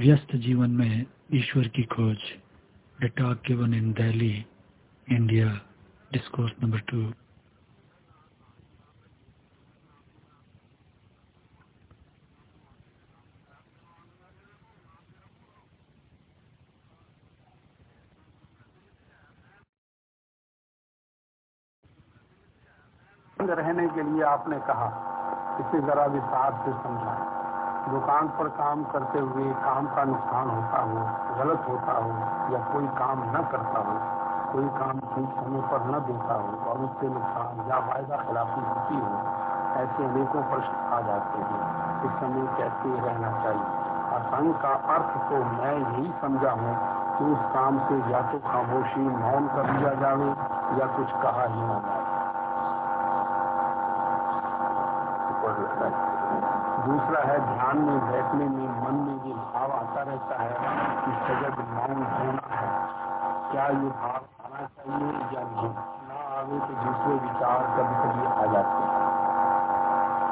व्यस्त जीवन में ईश्वर की खोज the talk given in Delhi India discourse number two रहने के लिए आपने कहा, इसे जरा विस्तार से समझाएँ। दुकान पर काम करते हुए काम का नुकसान होता हो, गलत होता हो, या कोई काम न करता हो, कोई काम ठीक समय पर न देता हो, और उससे नुकसान या वायदा खिलाफी होती हो, ऐसे अनेकों प्रश्न आ जाते हैं। इस समय कैसे रहना चाहिए? असंग का अर्थ तो मैं यही समझा हूँ कि उस काम से या तो खामोशी मौन कर लिया जाए, या कुछ कहा ही न जाए। दूसरा है ध्यान में, बैठने में, मन में ये भाव आता रहता है, कि सजग मौन होना है। क्या ये भाव आना चाहिए या नहीं? ना आवे तो दूसरे विचार कभी कभी आ जाते हैं।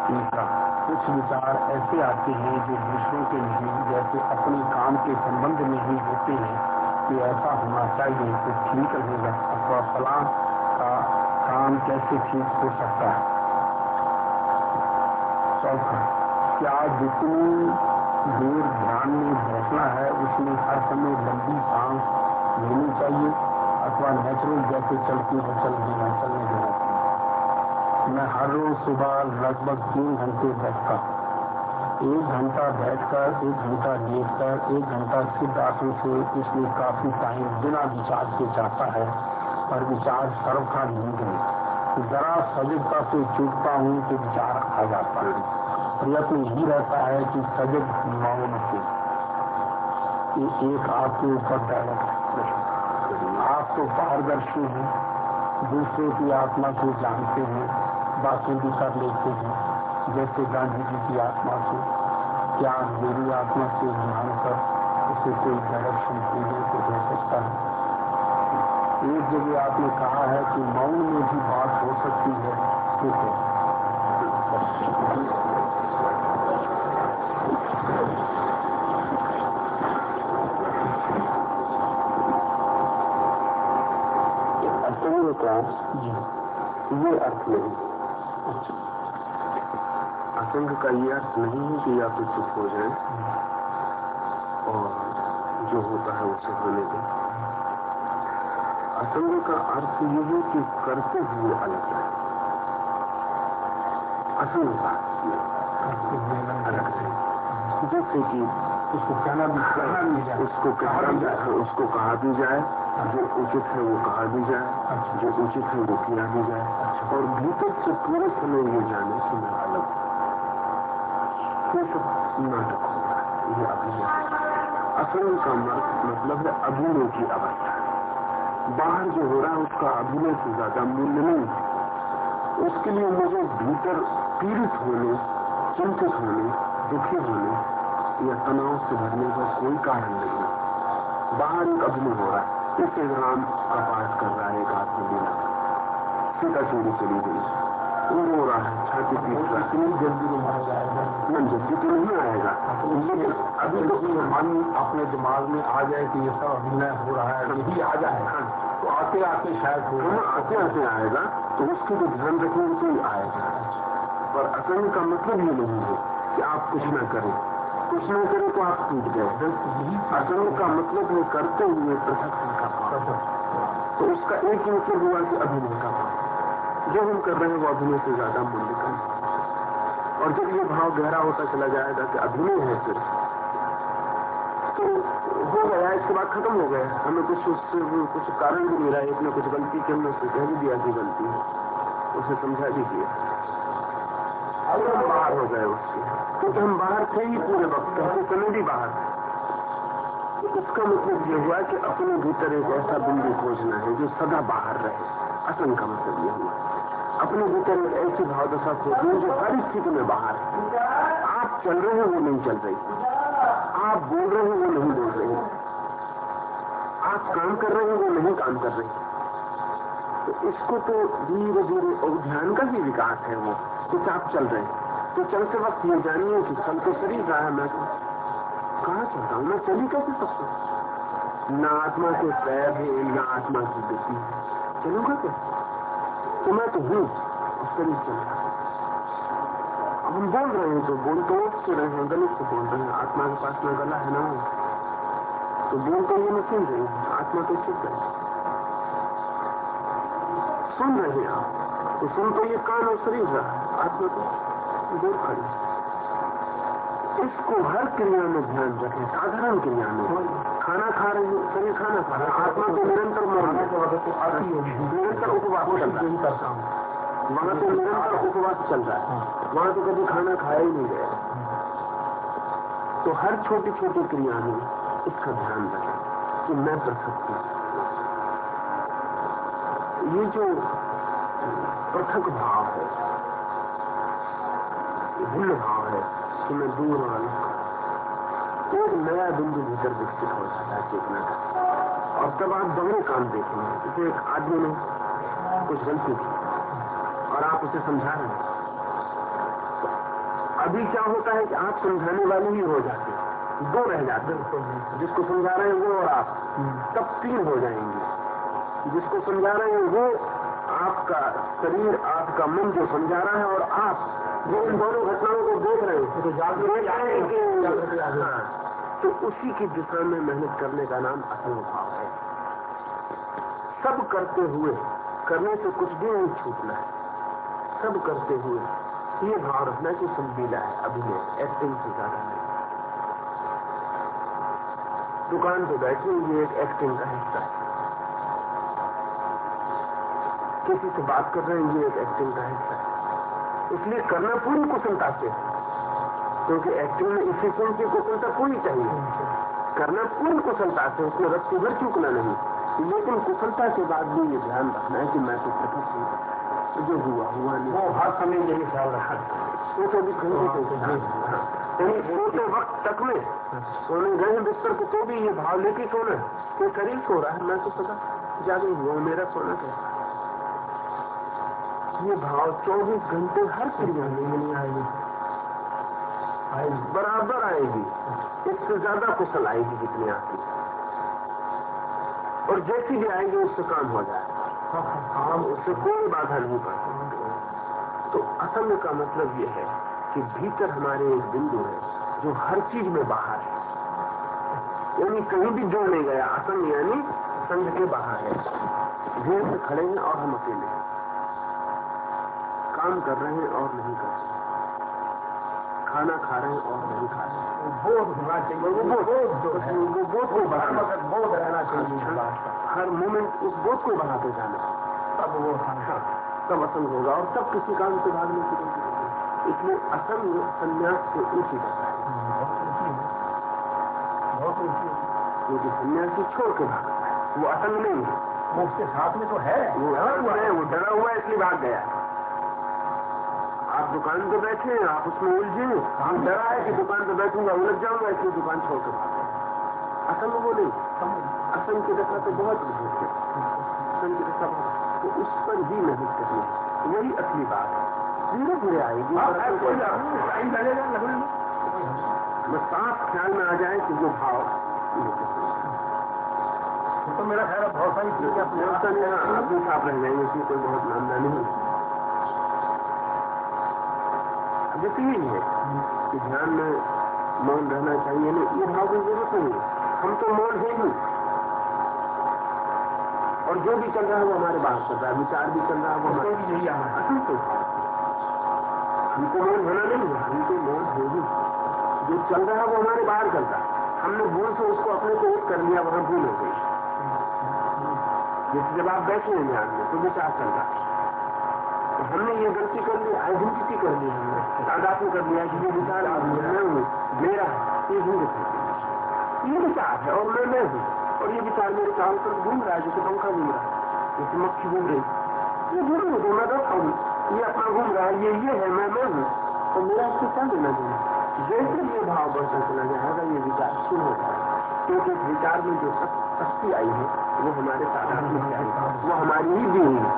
तीसरा, कुछ विचार ऐसे आते हैं जो दूसरों के नहीं, जैसे अपने काम के संबंध में ही होते हैं, कि ऐसा होना चाहिए तो ठीक रहेगा। अथवा फला का काम कैसे ठीक हो सकता है? चौथा क्या जितनी देर ध्यान में बैठना है, उसमें हर समय लंबी सांस लेनी चाहिए अथवा नेचुरल जैसे चलती है चल देना चलने देना चाहिए मैं हर रोज सुबह लगभग तीन घंटे बैठता एक घंटा बैठकर, एक घंटा लेटकर एक घंटा सिद्ध आसन से इसलिए काफ़ी टाइम बिना विचार के जाता है पर विचार सर्व का नहीं गए जरा सजगता से चूकता हूँ तो विचार आ जाता है। प्रयत्न यही रहता है कि सजग मौन ये एक आपके ऊपर डायरेक्ट आप तो पारदर्शी हैं, दूसरे की आत्मा को जानते हैं, बातें भी कर लेते हैं। जैसे गांधी जी की आत्मा से क्या मेरी आत्मा से ध्यान कर उसे कोई डायरेक्शन देने को हो सकता है? एक जगह आपने कहा है कि मौन में भी बात हो सकती है, ठीक है। का ये अर्थ नहीं। असंग का ये अर्थ नहीं है कि तो चुप हो जाए और जो होता है उसे होने दें। असंग का अर्थ ये है कि करते हुए अलग रहे। असंग का अलग रहे। जैसे कि उसको कहना भी कहना भी जाए। उसको कहना उसको कहा भी जाए। जो उचित है वो कहा भी जाए। जो उचित है वो किया भी जाए। और भीतर से पूरे समय ये जाने कि मैं अलग ये सब नाटक होता है। ये अभिनय असल का मतलब है अभिनय की अवस्था। बाहर जो हो रहा है उसका अभिनय से ज़्यादा मूल्य नहीं उसके लिए मुझे भीतर पीड़ित होने चिंतित होने दुखी होने या तनाव से भरने का कोई कारण नहीं बाहर एक अभिनय हो रहा है। इस राम का पाठ कर रहा है एक आदमी लीला सीता चोरी चली गई। वो रो रहा है छाती पीट रहा इतनी जल्दी तो न जल्दी तो नहीं आएगा। अभी तो मन अपने दिमाग में आ जाए कि ये सब अभिनय हो रहा है यही आ जाए। तो आते आते शायद हो हाँ, आते आते आएगा। तो उसके तो ध्यान तो ही आएगा। पर असल का मतलब ये नहीं है कि आप कुछ न करें। कुछ न करें तो आप टूट गए असल का मतलब है करते हुए पृथक का तो उसका एक मतलब हुआ कि अभिनय का भाव जो हम कर रहे हैं, वो अभिनय से ज़्यादा मूल्य का और जब ये भाव गहरा होता चला जाएगा कि अभिनय है सिर्फ़ तो हो गया, इसके बाद खत्म हो गया। हमें कुछ उससे कुछ कारण भी मिला एक ने कुछ गलती की हमने उससे कह भी दिया कि गलती है। उसे समझा भी दिया। हम बाहर हो गए उससे हम बाहर थे ही पूरे वक्त कहते समय भी बाहर इसका मतलब ये हुआ कि अपने भीतर एक ऐसा बिंदु खोजना है जो सदा बाहर रहे असन का मतलब ये हुआ अपने भीतर एक ऐसी भाव दशा खोजनी जो हर स्थिति में बाहर आप चल रहे हैं वो नहीं चल रही आप बोल रहे हैं वो नहीं बोल रहे आप काम कर रहे हैं वो नहीं काम कर रहे तो इसको तो धीरे धीरे और ध्यान का ही विकास है वो। आप चल रहे हैं। तो चलते वक्त ये जानिए कि चल तो शरीर रहा है मैं कहा सकता हूँ? मैं चली कैसे सकता न आत्मा के पैर है, न आत्मा की गति। है चलूँगा कैसे तो मैं तो हूँ शरीर चल रहा अब हम बोल रहे हैं तो बोल तो से रहे हैं, गलत से बोल रहे हैं। आत्मा के पास में गला है ना? तो बोल तो ये मैं सुन रही हूँ, आत्मा तो चुप गई सुन रहे हैं आप तो सुन तो ये कान और शरीर रहा है। आत्मा तो दूर खड़ी। इसको हर क्रिया में ध्यान रखें साधारण क्रिया में। खाना खा रहे हैं शरीर खाना खा रहे है। आत्मा तो निरंतर निरंतर उपवास रहा है। वहाँ तो निरंतर उपवास चल रहा है। वहाँ तो कभी खाना खाया ही नहीं गया। तो हर छोटी छोटी क्रिया में इसका ध्यान रखें कि मैं कर सकती हूँ। ये जो पृथक भाव है भिन्न भाव है कि मैं दूर और अलग एक नया बिंदु भीतर विकसित हो जाता है चेतना का। और तब आप दोनों काम देखेंगे जैसे एक आदमी ने कुछ गलती की और आप उसे समझा रहे हैं। अभी क्या होता है कि आप समझाने वाले ही हो जाते हैं। दो रह जाते हैं। जिसको समझा रहे हैं वो और आप। तब तीन हो जाएँगे। जिसको समझा रहे हैं वो, आपका शरीर, आपका मन जो समझा रहा है और आप जो इन दोनों घटनाओं को देख रहे हैं। तो हाँ, तो उसी की दिशा में मेहनत करने का नाम असंग भाव है। सब करते हुए करने से कुछ भी नहीं छूटना है। सब करते हुए ये भाव रखना कि संबीला है अभिनय एक्टिंग से ज़्यादा नहीं दुकान पे बैठे ये एक एक्टिंग का हिस्सा। है किसी से बात कर रहे हैं ये एक एक्टिंग का हिस्सा। है इसलिए करना पूरी कुशलता से। क्योंकि एक्टिंग में इफिशियंसी कुशलता पूरी चाहिए। करना पूरी कुशलता से उसमें रस्सी भर चूकना नहीं। लेकिन कुशलता के बाद भी ये ध्यान रखना है कि मैं तो पृथक हूँ। जो हुआ हुआ नहीं। वो हर समय यही ख्याल रखा वो तो भी कहीं यानी सोते वक्त तक में सोने गए बिस्तर को तो भी ये भाव लेके सोना कोई शरीर सो रहा है मैं तो सदा जागे हुआ मेरा सोना कैसा ये भाव 24 घंटे हर क्रिया में आएगी। बराबर आएगी। इससे ज़्यादा कुशल आएगी जितनी आती और जैसी भी आएगी, उससे काम हो जाए हम उससे कोई बाधा नहीं पड़ती तो असंग का मतलब ये है कि भीतर हमारे एक बिंदु है, जो हर चीज़ में बाहर है। यानी कहीं भी जोड़ नहीं गया असम यानी संघ के बाहर है। भीड़ से खड़े हैं और हम अकेले हैं। काम कर रहे हैं और नहीं कर रहे खाना खा रहे हैं और नहीं खा रहे बोध होना चाहिए। वो बोध है। को बढ़ाना। बोध रहना चाहिए हर मोमेंट उस बोध को बढ़ाते जाना। तब वो हाँ तब असंग होगा और तब किसी काम से भागने की ज़रूरत नहीं इसलिए असंग संन्यास से ऊँची रहता है। बहुत ऊँची क्योंकि सन्यासी छोड़ के भागता है। वो असंग नहीं है। वो उसके साथ में तो है। वो डरा हुआ है वो डरा हुआ है इसलिए भाग गया। दुकान पे बैठे हैं आप उसमें उलझे हम डरा है कि दुकान पे बैठूँगा उलझ जाऊँगा इसलिए दुकान छोड़ भाग गया असंग वो नहीं असंग की दशा तो बहुत विशेष है। असंग की दशा तो उस पर ही मेहनत करनी है। वही असली बात है। धीरे धीरे आएगी। टाइम लगेगा बस साफ़ ख्याल में आ जाए कि वो भाव तो मेरा ख्याल है बहुत सारी चीज़ें नहीं है। अपने साफ़ रह जाएँगे इसमें कोई बहुत मामला नहीं अब यही है कि ध्यान में मौन रहना चाहिए नहीं ये भाव की ज़रूरत नहीं है। हम तो मौन है ही। और जो भी चल रहा है वो हमारे बाहर चल रहा है विचार भी चल रहा है वो हमारे भी यही है। तो हमको मौन होना नहीं है हमको मौन है ही। जो चल रहा है वो हमारे बाहर चल रहा है। हमने भूल से उसको अपने को एक कर लिया वहाँ भूल हो गई। जैसे जब आप बैठे हैं ध्यान में तो विचार चल रहा है। तो हमने ये गलती कर ली, आइडेंटिटी कर ली हमने तादात्म कर लिया कि ये विचार मैं हूँ मेरा है, ये हिंद ये विचार है और मैं मैं हूँ। और ये विचार मेरे चारों तरफ़ घूम रहा है, जैसे पंखा घूम रहा है, जैसे मक्खी घूम रही ये घूम रही मैं बैठा हूँ, ये अपना घूम रहा है, ये ये है, मैं मैं हूँ। और मेरा इससे क्या देना देना जैसे ये भाव बढ़ता चला जाएगा ये विचार शुरू हो जाएगा क्योंकि विचार में जो शक्ति आई है वो हमारे साधारण में वो हमारी ही दी हुई है।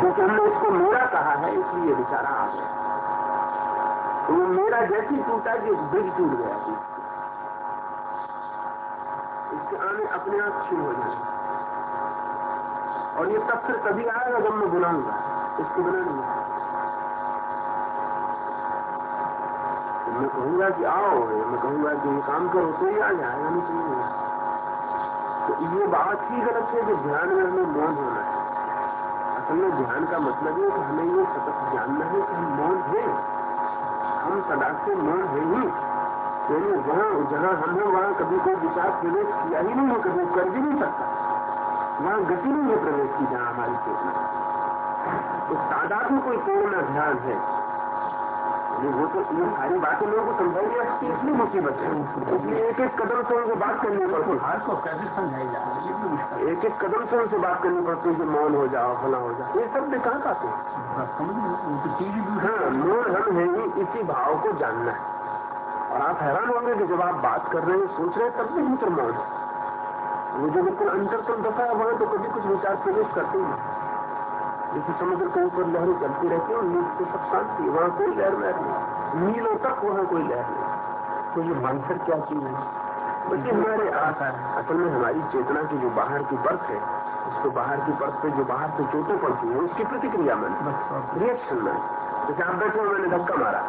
क्योंकि हमने इसको मेरा कहा है, इसलिए ये विचार आ गया। तो वो मेरा जैसे टूटा कि ब्रिज टूट गया इसके आने अपने आप शुरू हो जाए और ये तब फिर तभी आएगा जब मैं बुलाऊँगा। इसको बिना नहीं तो मैं कहूँगा कि आओ, मैं कहूँगा कि ये काम करो तो ही आ जाएगा, नहीं नहीं तो ये बात ही गलत है कि ध्यान में हमें मौन होना है। असल में ध्यान का मतलब है कि हमें ये सतत जानना है कि हम मौन है। हम सदा से मौन है ही। यानी वहाँ जहाँ हम हैं, वहाँ कभी कोई विचार प्रवेश किया ही नहीं है, कभी कर भी नहीं सकता। वहाँ गति नहीं है प्रवेश की, जहाँ हमारी चेतना तो तादाद में कोई पूर्ण ध्यान है। वो तो ये सारी बातें लोगों को समझाएँगे। जाती इसलिए मुसीबत है। इसलिए एक एक कदम से उनको बात करनी पड़ती है। को कैसे समझाई जाए? एक एक कदम से उनसे बात करनी पड़ती है कि मौन हो जाओ फला हो जाओ। ये सब कहाँ पाते हैं। मौन हम है ही इसी भाव को जानना है। और आप हैरान होंगे कि जब आप बात कर रहे हैं सोच रहे हैं तब भी भीतर मौन है। वो जो बिल्कुल अंतरतम दफ़ा है वहाँ तो कभी कुछ विचार प्रवेश करते ही जैसे समुद्र के ऊपर लहरें चलती रहती है और नीचे सब शांति वहाँ कोई लहर लहर नहीं। मीलों तक वहाँ कोई लहर नहीं। तो ये मानसर क्या चीज़ है? बल्कि हमारे असल में हमारी चेतना की जो बाहर की बर्थ है उसको बाहर की बर्थ पे जो बाहर से चोटें पड़ती है उसकी प्रतिक्रिया मन रिएक्शन में। जैसे आप बैठे मैंने धक्का मारा।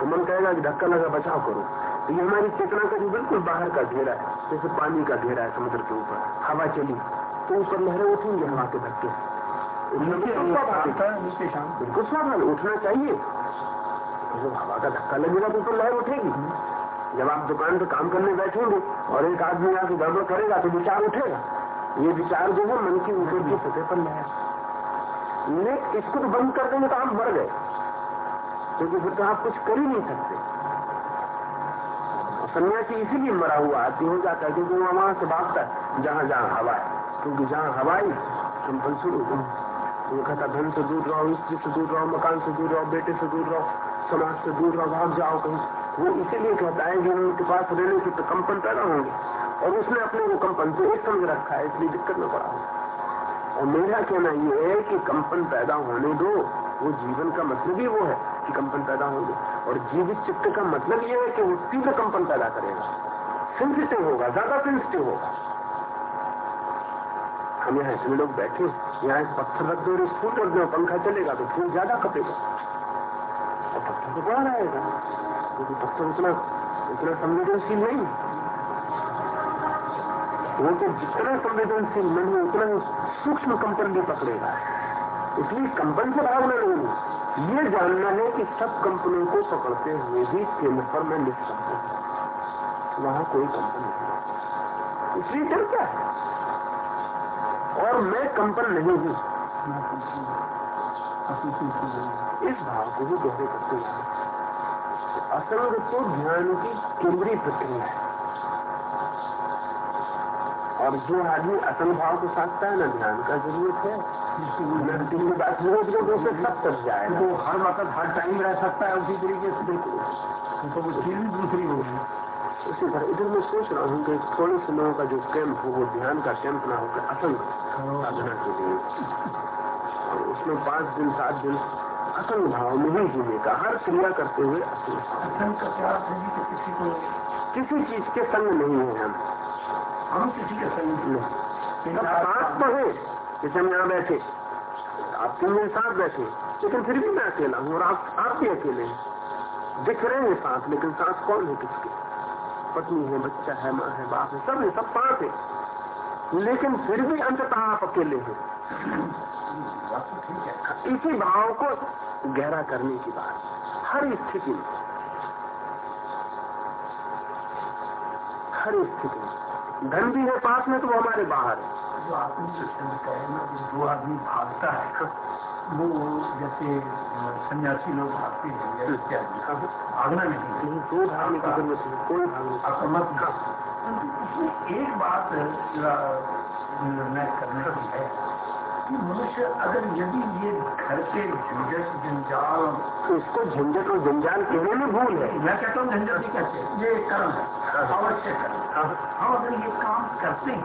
तो मन कहेगा कि धक्का लगा बचाव करो। तो ये हमारी चेतना का जो बिल्कुल बाहर का घेरा है जैसे पानी का घेरा है समुद्र के ऊपर। हवा चली तो ऊपर लहरें उठेंगी हवा के धक्के बिल्कुल स्वाभाविक उठना चाहिए। जब हवा का धक्का लगेगा तो ऊपर लहर उठेगी। जब आप दुकान पे काम करने बैठेंगे और एक आदमी आके गड़बड़ करेगा तो विचार उठेगा। ये विचार जो है मन की ऊपर की सतह पर लहर इसको तो बंद कर देंगे तो आप मर गए। क्योंकि फिर तो आप कुछ कर ही नहीं सकते। सन्यासी इसीलिए मरा हुआ आदमी हो जाता है क्योंकि वो वहाँ से भागता है जहाँ जहाँ हवा है। क्योंकि जहाँ हवाई सिंपल शुरू हो। वो कहता, धन से दूर रहो स्त्री से दूर रहो, मकान से दूर रहो, बेटे से दूर रहो, समाज से दूर रहो, भाग जाओ कहीं वो इसीलिए कहता है कि उनके पास रहने से तो कंपन पैदा होंगे। और उसने अपने को कंपन से एक समझ रखा है, इसलिए दिक्कत में पड़ा। और मेरा कहना ये है कि कंपन पैदा होने दो, वो जीवन का मतलब ही वो है कि कंपन पैदा होंगे। और जीवित चित्त का मतलब ये है कि वो तीव्र कंपन पैदा करेगा। सेंसिटिव होगा, ज़्यादा सेंसिटिव होगा। हम यहाँ इतने लोग बैठे यहाँ एक पत्थर रख दो और फूल रख दो, पंखा चलेगा तो फूल ज़्यादा कपेगा और पत्थर तो बड़ा रहेगा क्योंकि तो पत्थर उतना इतना संवेदनशील नहीं। वो तो जितना संवेदनशील मन हो, उतना सूक्ष्म कंपन भी पकड़ेगा। इसलिए कंपन से भागना नहीं ये जानना है कि सब कंपनों को पकड़ते हुए भी केंद्र पर मैं लिख सकता हूँ। वहाँ कोई कंपन नहीं इसलिए चलता है? और मैं कंपन नहीं हूँ इस भाव को भी गहरे करते हैं असंग तो ध्यान की केंद्रीय प्रक्रिया है। और जो आदमी असंग भाव को साधता है ना ध्यान का ज़रूरत है बात रोज रोज उसे सब तक जाए वो हर वक्त हर टाइम रह सकता है उसी तरीके से। तो वो चीज़ दूसरी होगी। उसी तरह इधर मैं सोच रहा हूँ कि थोड़े से लोगों का जो कैंप हो वो ध्यान का कैंप ना होकर असंग साधना के लिए। और उसमें पाँच दिन सात दिन असंग भाव में ही जीने का हर क्रिया करते हुए असंग का किसी को किसी चीज़ के संग नहीं है हम। हम किसी के संग नहीं। साथ तो है जैसे हम यहाँ बैठे। आप तीन दिन साथ बैठे लेकिन फिर भी मैं अकेला हूँ और आप आप भी अकेले हैं। दिख रहे हैं साथ लेकिन साथ कौन है किसके? पत्नी है, बच्चा है, माँ है, बाप है, सब है, सब साथ है। लेकिन फिर भी अंततः आप अकेले हैं। इसी भाव को गहरा करने की बात। हर स्थिति में, हर स्थिति में, धन भी है पास में तो वो हमारे बाहर है। जो आत्म शिक्षण का ना, जो आदमी भागता है वो जैसे सन्यासी लोग भागते हैं इत्यादि। भागना नहीं कोई भागने की ज़रूरत नहीं कोई भागने मत उसमें एक बात निर्णय करने की है कि मनुष्य अगर यदि ये घर के झंझट जंजाल इसको झंझट और जंजाल कहने में भूल है। मैं कहता हूँ झंझट ही कहते हैं ये कर्म है आवश्यक कर्म। हम अगर ये काम करते हैं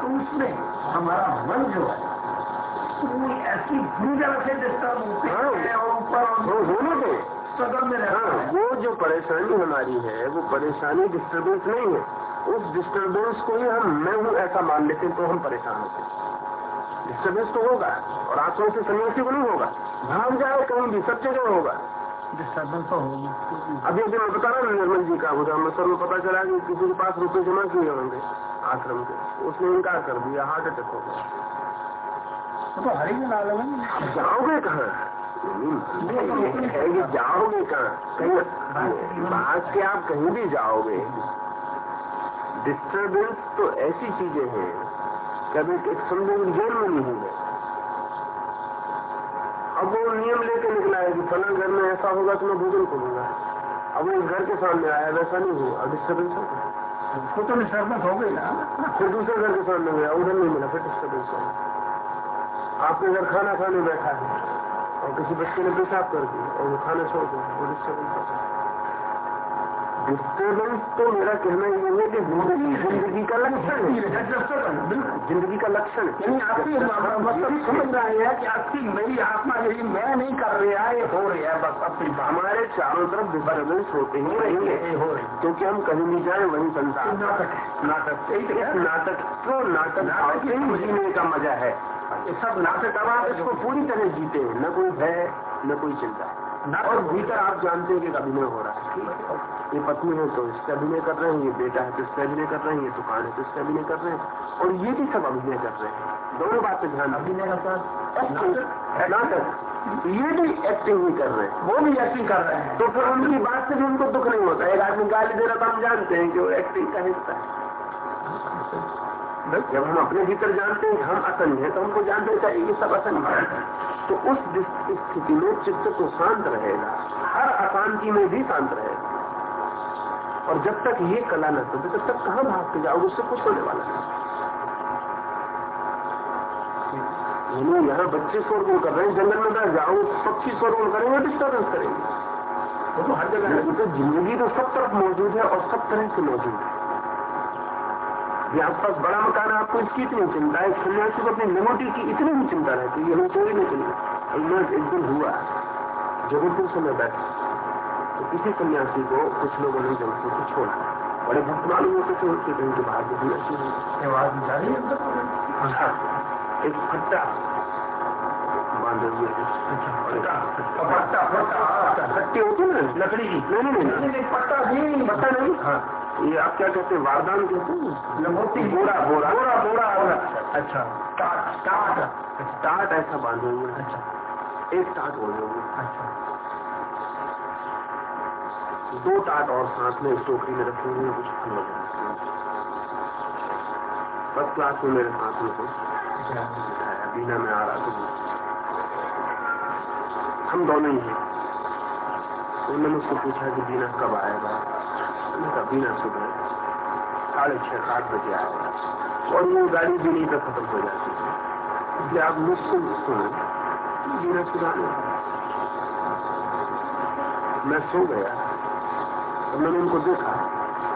तो उसमें हमारा मन जो है ऐसी तरह से डिस्टर्ब होते हैं और ऊपर होने दो सदन में हाँ, वो जो परेशानी हमारी है वो परेशानी डिस्टर्बेंस नहीं है। उस डिस्टर्बेंस को ही हम मैं हूँ ऐसा मान लेते तो हम परेशान होते डिस्टर्बेंस तो होगा और आँखों से सन्यासी को नहीं होगा। भाग जाए कहीं भी सब जगह होगा। डिस्टर्बेंस तो होगी। अभी अभी मैं बता रहा हूँ निर्मल जी का उधर अमृतसर में पता चला कि किसी के पास रुपए जमा किए होंगे आश्रम के। उसने इनकार कर दिया हार्ट अटैक हो गया। तो हरी के नाले जाओगे कहाँ? है जाओगे कहाँ? कहीं बात के आप कहीं भी जाओगे। डिस्टर्बेंस तो ऐसी चीज़ें हैं कभी एक समझो जेल में नहीं है अब वो नियम लेके निकला है कि फला घर में ऐसा होगा तो मैं भोजन करूँगा। अब वो घर के सामने आया वैसा नहीं हुआ। अब डिस्टर्बेंस हो गया। तो डिस्टर्बेंस हो गई ना। फिर दूसरे घर के सामने गया उधर नहीं मिला फिर डिस्टर्बेंस हो आपके घर खाना खाने बैठा है और किसी बच्चे ने पेशाब कर दिया और वो खाना छोड़ दिया वो डिस्टर्बेंस हो। गया डिस्टर्बेंस तो मेरा कहना ये है कि ज़िंदगी ज़िंदगी का लक्षण है। ज़िंदगी का लक्षण मतलब समझ रहा है कि आपकी मेरी आत्मा यही मैं नहीं कर रहा है ये हो रही है बस अपनी हमारे चारों तरफ़ डिस्टर्बेंस होते ही रहेंगे हो। क्योंकि हम कहीं भी जाए वही संसार। नाटक है। नाटक। तो नाटक नाटक ही। जीने का मज़ा है। सब नाटक अब आप इसको पूरी तरह जीते हैं। न कोई भय न कोई चिंता। और भीतर आप जानते हैं कि अभिनय हो रहा है ये पत्नी है तो इससे अभिनय कर रहे हैं ये बेटा है तो इससे अभिनय कर रहे हैं ये दुकान है तो इससे अभिनय कर रहे हैं। और ये भी सब अभिनय कर रहे हैं। दोनों बात पे ध्यान अभिनय का नाटक? ये भी एक्टिंग ही कर रहे हैं। वो भी एक्टिंग कर रहे हैं। तो फिर उनकी बात से भी उनको दुख नहीं होता। एक आदमी गाली दे रहा था हम जानते हैं कि वो एक्टिंग का हिस्सा है। जब हम अपने भीतर जानते हैं, हम असंग हैं तो हमको जानते चाहिए ये सब असंग है। तो उस स्थिति में चित्त तो शांत रहेगा। हर अशांति में भी शांत रहेगा। और जब तक ये कला न तो तब तक कहाँ भाग के जाओगे? उससे कुछ होने वाला नहीं। यहाँ बच्चे शोरगुल कर रहे हैं, जंगल में बैठ जाओ, पक्षी शोरगुल करेंगे डिस्टर्बेंस करेंगे। तो हर जगह तो ज़िंदगी तो सब तरफ़ मौजूद है और सब तरह से मौजूद है। ये आसपास बड़ा मकान है आपको इसकी इतनी चिंता है सन्यासी को अपनी मेमोटी की इतनी ही चिंता रहती है हम चोरी नहीं मैं एक दिन हुआ जबलपुर से मैं बैठा तो किसी सन्यासी को कुछ लोगों ने जबलपुर को छोड़ा। बड़े भक्त मालूम होते थे उसके कहीं के बाहर भी हुई है एक फट्टा बांधे हुए पट्टा पट्टा फट्टी होती है ना लकड़ी की। नहीं नहीं नहीं। नहीं पट्टा पट्टा नहीं। हाँ। ये आप क्या कहते हैं वारदान कहते हैं? लंगोटी बोरा बोरा। बोरा बोरा। अच्छा। टाट टाट टाट ऐसा बांधे हुए अच्छा। एक टाट ओढ़े हुए अच्छा। दो टाट और साथ में टोकरी में रखे हुए कुछ फल फ़र्स्ट क्लास में मेरे साथ में को बीना में आ रहा था। हम दोनों ही हैं। उन्होंने उसको पूछा कि बीना कब आएगा? कहा बीना सुबह साढ़े छह, सात बजे आएगा और वो गाड़ी भी नहीं तक खत्म हो जाती है इसलिए आप मुझसे सुने बीना सुधारने मैं सो गया। तो मैंने उनको देखा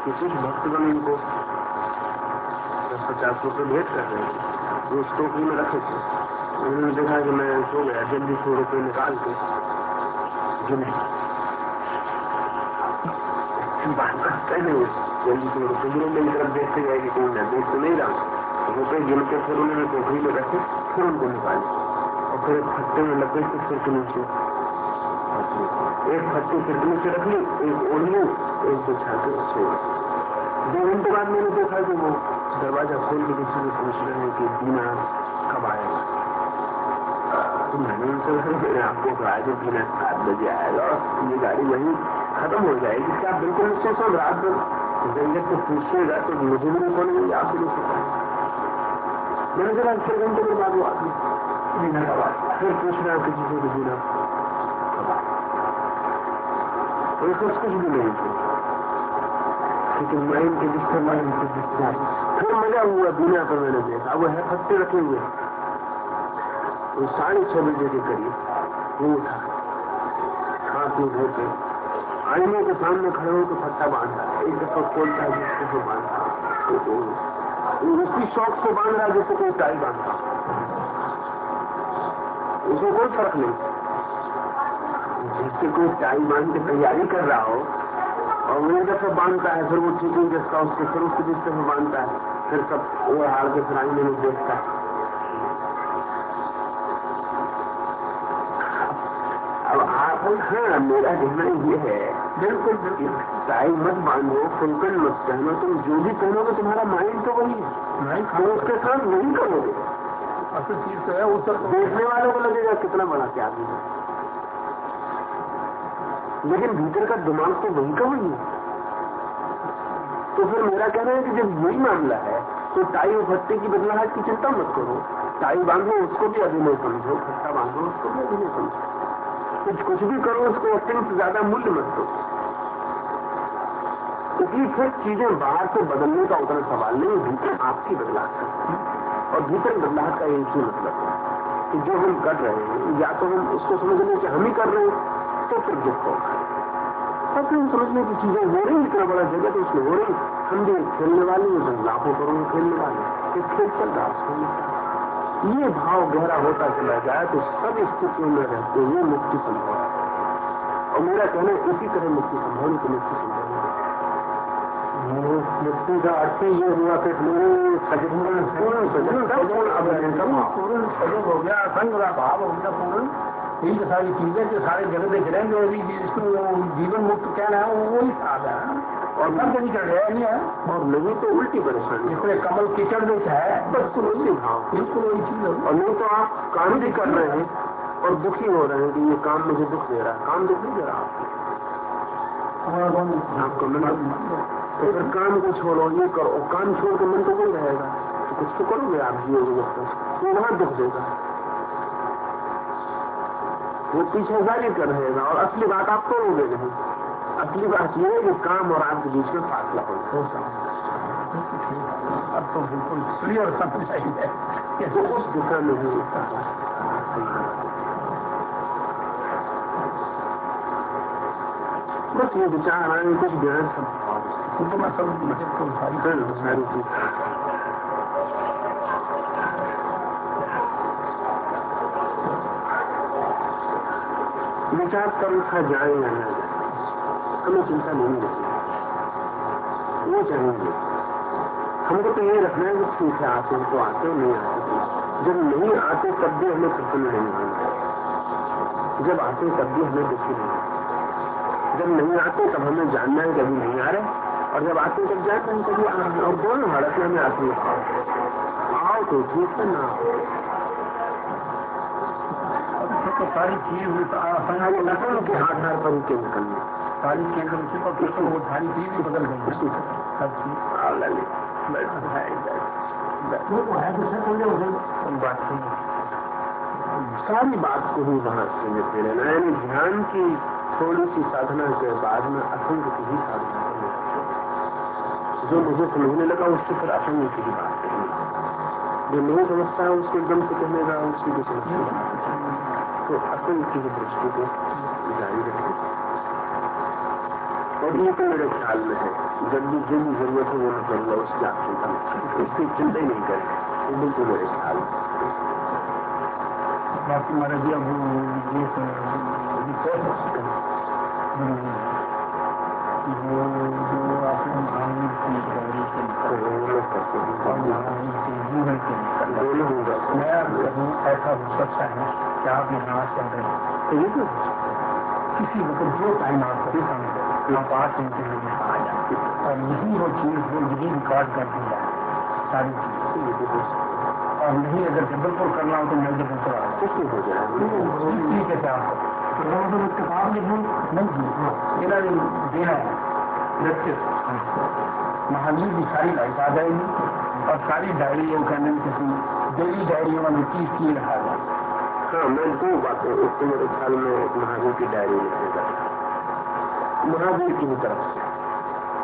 कि कुछ भक्तगण इनको दस पचास रुपये भेंट कर रहे थे। उस टोकरी में रखे थे। उन्होंने देखा कि मैं सो गया, जल्दी सौ रुपये निकाल के। गिने नहीं जल्दी सौ रुपये गिने मेरी तरफ़ देखते कि मैं तो नहीं रहा रुपये के फिर उन्होंने टोकरी में रखे फिर उनको निकाले और फिर एक फट्टे में सिर के नीचे एक के नीचे रख ली एक एक बिछा के सो दो घंटे बाद मैंने देखा कि वो दरवाज़ा खोल के किसी से पूछ रहे हैं कि बीना कब आएगा तो मैंने उनसे आपको कहा बीना सात बजे आएगा और ये गाड़ी वहीं खत्म हो जाएगी। क्या बिल्कुल निश्चित हो रात भर जंगत से पूछिएगा तो मुझे भी नहीं खोलेंगे आप भी नहीं खोलेंगे मैंने देखा छह घंटे के बाद वो आदमी फिर पूछ रहा किसी से कि बीना आएगा कुछ भी नहीं। लेकिन माइंड के जिससे माइंड के जिससे फिर मज़ा हुआ दुनिया पर मैंने देखा। वो है फट्टे रखे हुए। साढ़े छह बजे के करीब वो उठा। हाथ में धो के आईने के सामने खड़े होकर फट्टा बांधा एक दफ़ा खोलता है जिसको तो बांधता तो उसी शौक से बाँध रहा है जैसे कोई टाई बांधता उसमें कोई फ़र्क नहीं। जिससे कोई टाई बाँध के तैयारी कर रहा हो, और वो एक दफे बांधता है, फिर वो नहीं देखता उसके फिर उसके में बांधता है, फिर सब वो हार के फिर आईने में देखता है अब आप हाँ मेरा कहना ये है बिल्कुल टाई मत बांधो फुलकन मत पहनो तुम जो भी पहनोगे तुम्हारा माइंड तो वही है। तुम उसके साथ वही करोगे। असल चीज़ तो है वो सब देखने वालों को लगेगा कितना बड़ा त्यागी है। लेकिन भीतर का दिमाग तो वही का वही है। तो फिर मेरा कहना है कि जब यही मामला है तो टाई फट्टे की बदलाहट की चिंता मत करो। टाई बांधो उसको भी अभिनय समझो फट्टा बांधो उसको भी अभिनय समझो। कुछ कुछ भी करो, उसको अत्यंत ज़्यादा मूल्य मत दो। क्योंकि फिर चीज़ें बाहर से बदलने का उतना सवाल नहीं, भीतर आपकी बदलाव है। और भीतर बदलाव का एक ही मतलब है कि जो हम कर रहे हैं, या तो हम उसको समझ लें कि हम ही कर रहे हैं तो फिर दुख होगा और फिर हम समझने की चीज़ें हो रही इतना बड़ा जगत उसमें हो रही। हम भी खेलने वाले हैं तो लाखों करोड़ों खेलने वाले एक खेल चल रहा है ये भाव गहरा होता चला जाए तो सब स्थितियों में रहते हुए मुक्ति संभव है। और मेरा कहना है इसी तरह मुक्ति संभव है तो मुक्ति संभव है मुक्ति का अर्थ ही ये हुआ कि पूर्ण सजगुण पूर्ण सजगुण पूर्ण सजग हो गया असंग भाव हो गया पूर्ण। यही तो सारी चीज़ें जो सारे जगत देख रहे हैं जो अभी जिसको जीवन मुक्त कहना है वो वही साध है। और सब कभी चढ़ नहीं है और नहीं तो उल्टी परेशानी। इसलिए कमल कीचड़ जो है बिल्कुल उसी भाव बिल्कुल वही चीज़ है। और नहीं तो आप काम भी कर रहे हैं और दुखी हो रहे हैं कि ये काम मुझे दुख दे रहा है। काम दुख नहीं दे रहा आपको? मन तो फिर काम को छोड़ो ये करो। काम छोड़ के मन तो वही रहेगा? तो कुछ तो करोगे आप जियोगे तो वहाँ दुख देगा। वो पीछे जारी कर रहेगा और असली बात आप करोगे नहीं। असली बात यह है कि काम और आपके बीच में फासला हो अब तो बिल्कुल क्लियर समझ आई है। तो उस दिशा में ही बस ये विचार आए कुछ ज्ञान सब तो मैं सब विचार कर उठा जाए या न जाए। हमें चिंता नहीं रहती वो चाहेंगे हमको तो ये रखना है कि ठीक है आते तो आते हो नहीं आते जब नहीं आते तब भी हमें प्रसन्न नहीं होना। जब आते तब भी हमें दुखी नहीं जब नहीं आते तब हमें जानना है कभी नहीं आ रहे। और जब आते तब जाते हम कभी आ रहे हैं। और दोनों हालत में हमें आते हैं। आओ तो ठीक है ना। तो सारी चीज़ के आधार पर केंद्र करना सारी केंद्र उसी पर तो वो चीज़ भी बदल गई है। सब चीज़ बात सारी बात को ही वहाँ से लेते रहना यानी ध्यान की थोड़ी सी साधना के बाद में असंग की ही साधना करनी जो मुझे समझने लगा उससे फिर असंग की ही बात करनी जो नहीं समझता है उसको एकदम से कहने का उसकी भी समस्या तो असंग की दृष्टि को जारी रखें और ये तो मेरे ख्याल में है। जब भी जो भी ज़रूरत है वो मैं करूँगा आप चिंता नहीं उसकी चिंता ही नहीं करें। ये बिल्कुल मेरे ख्याल में बाकी हमारे भी अब ये वो जो आपने की के के जीवन के दोनों होगा मैं ऐसा हो सकता है कि आप यहाँ चल रहे हैं। तो ये तो किसी मतलब जो टाइम आपको पसंद है में यहाँ आ जाए और यही वो चीज़ वो यही रिकॉर्ड कर दी जाए। सारी चीज़। तो और नहीं अगर जबलपुर करना हो तो मैं जबलपुर आ कुछ नहीं हो जाएगा। ठीक है। आप किताब लिखूँ नहीं मेरा देना है। महावीर की सारी लाइफ आ जाएगी। और सारी डायरी वो कहने में किसी डेली डायरी में चीज़ की रहा जाए हाँ मैं दो बातें तो मेरे ख्याल में महावीर की डायरी लिखेगा महावीर की तरफ़ से।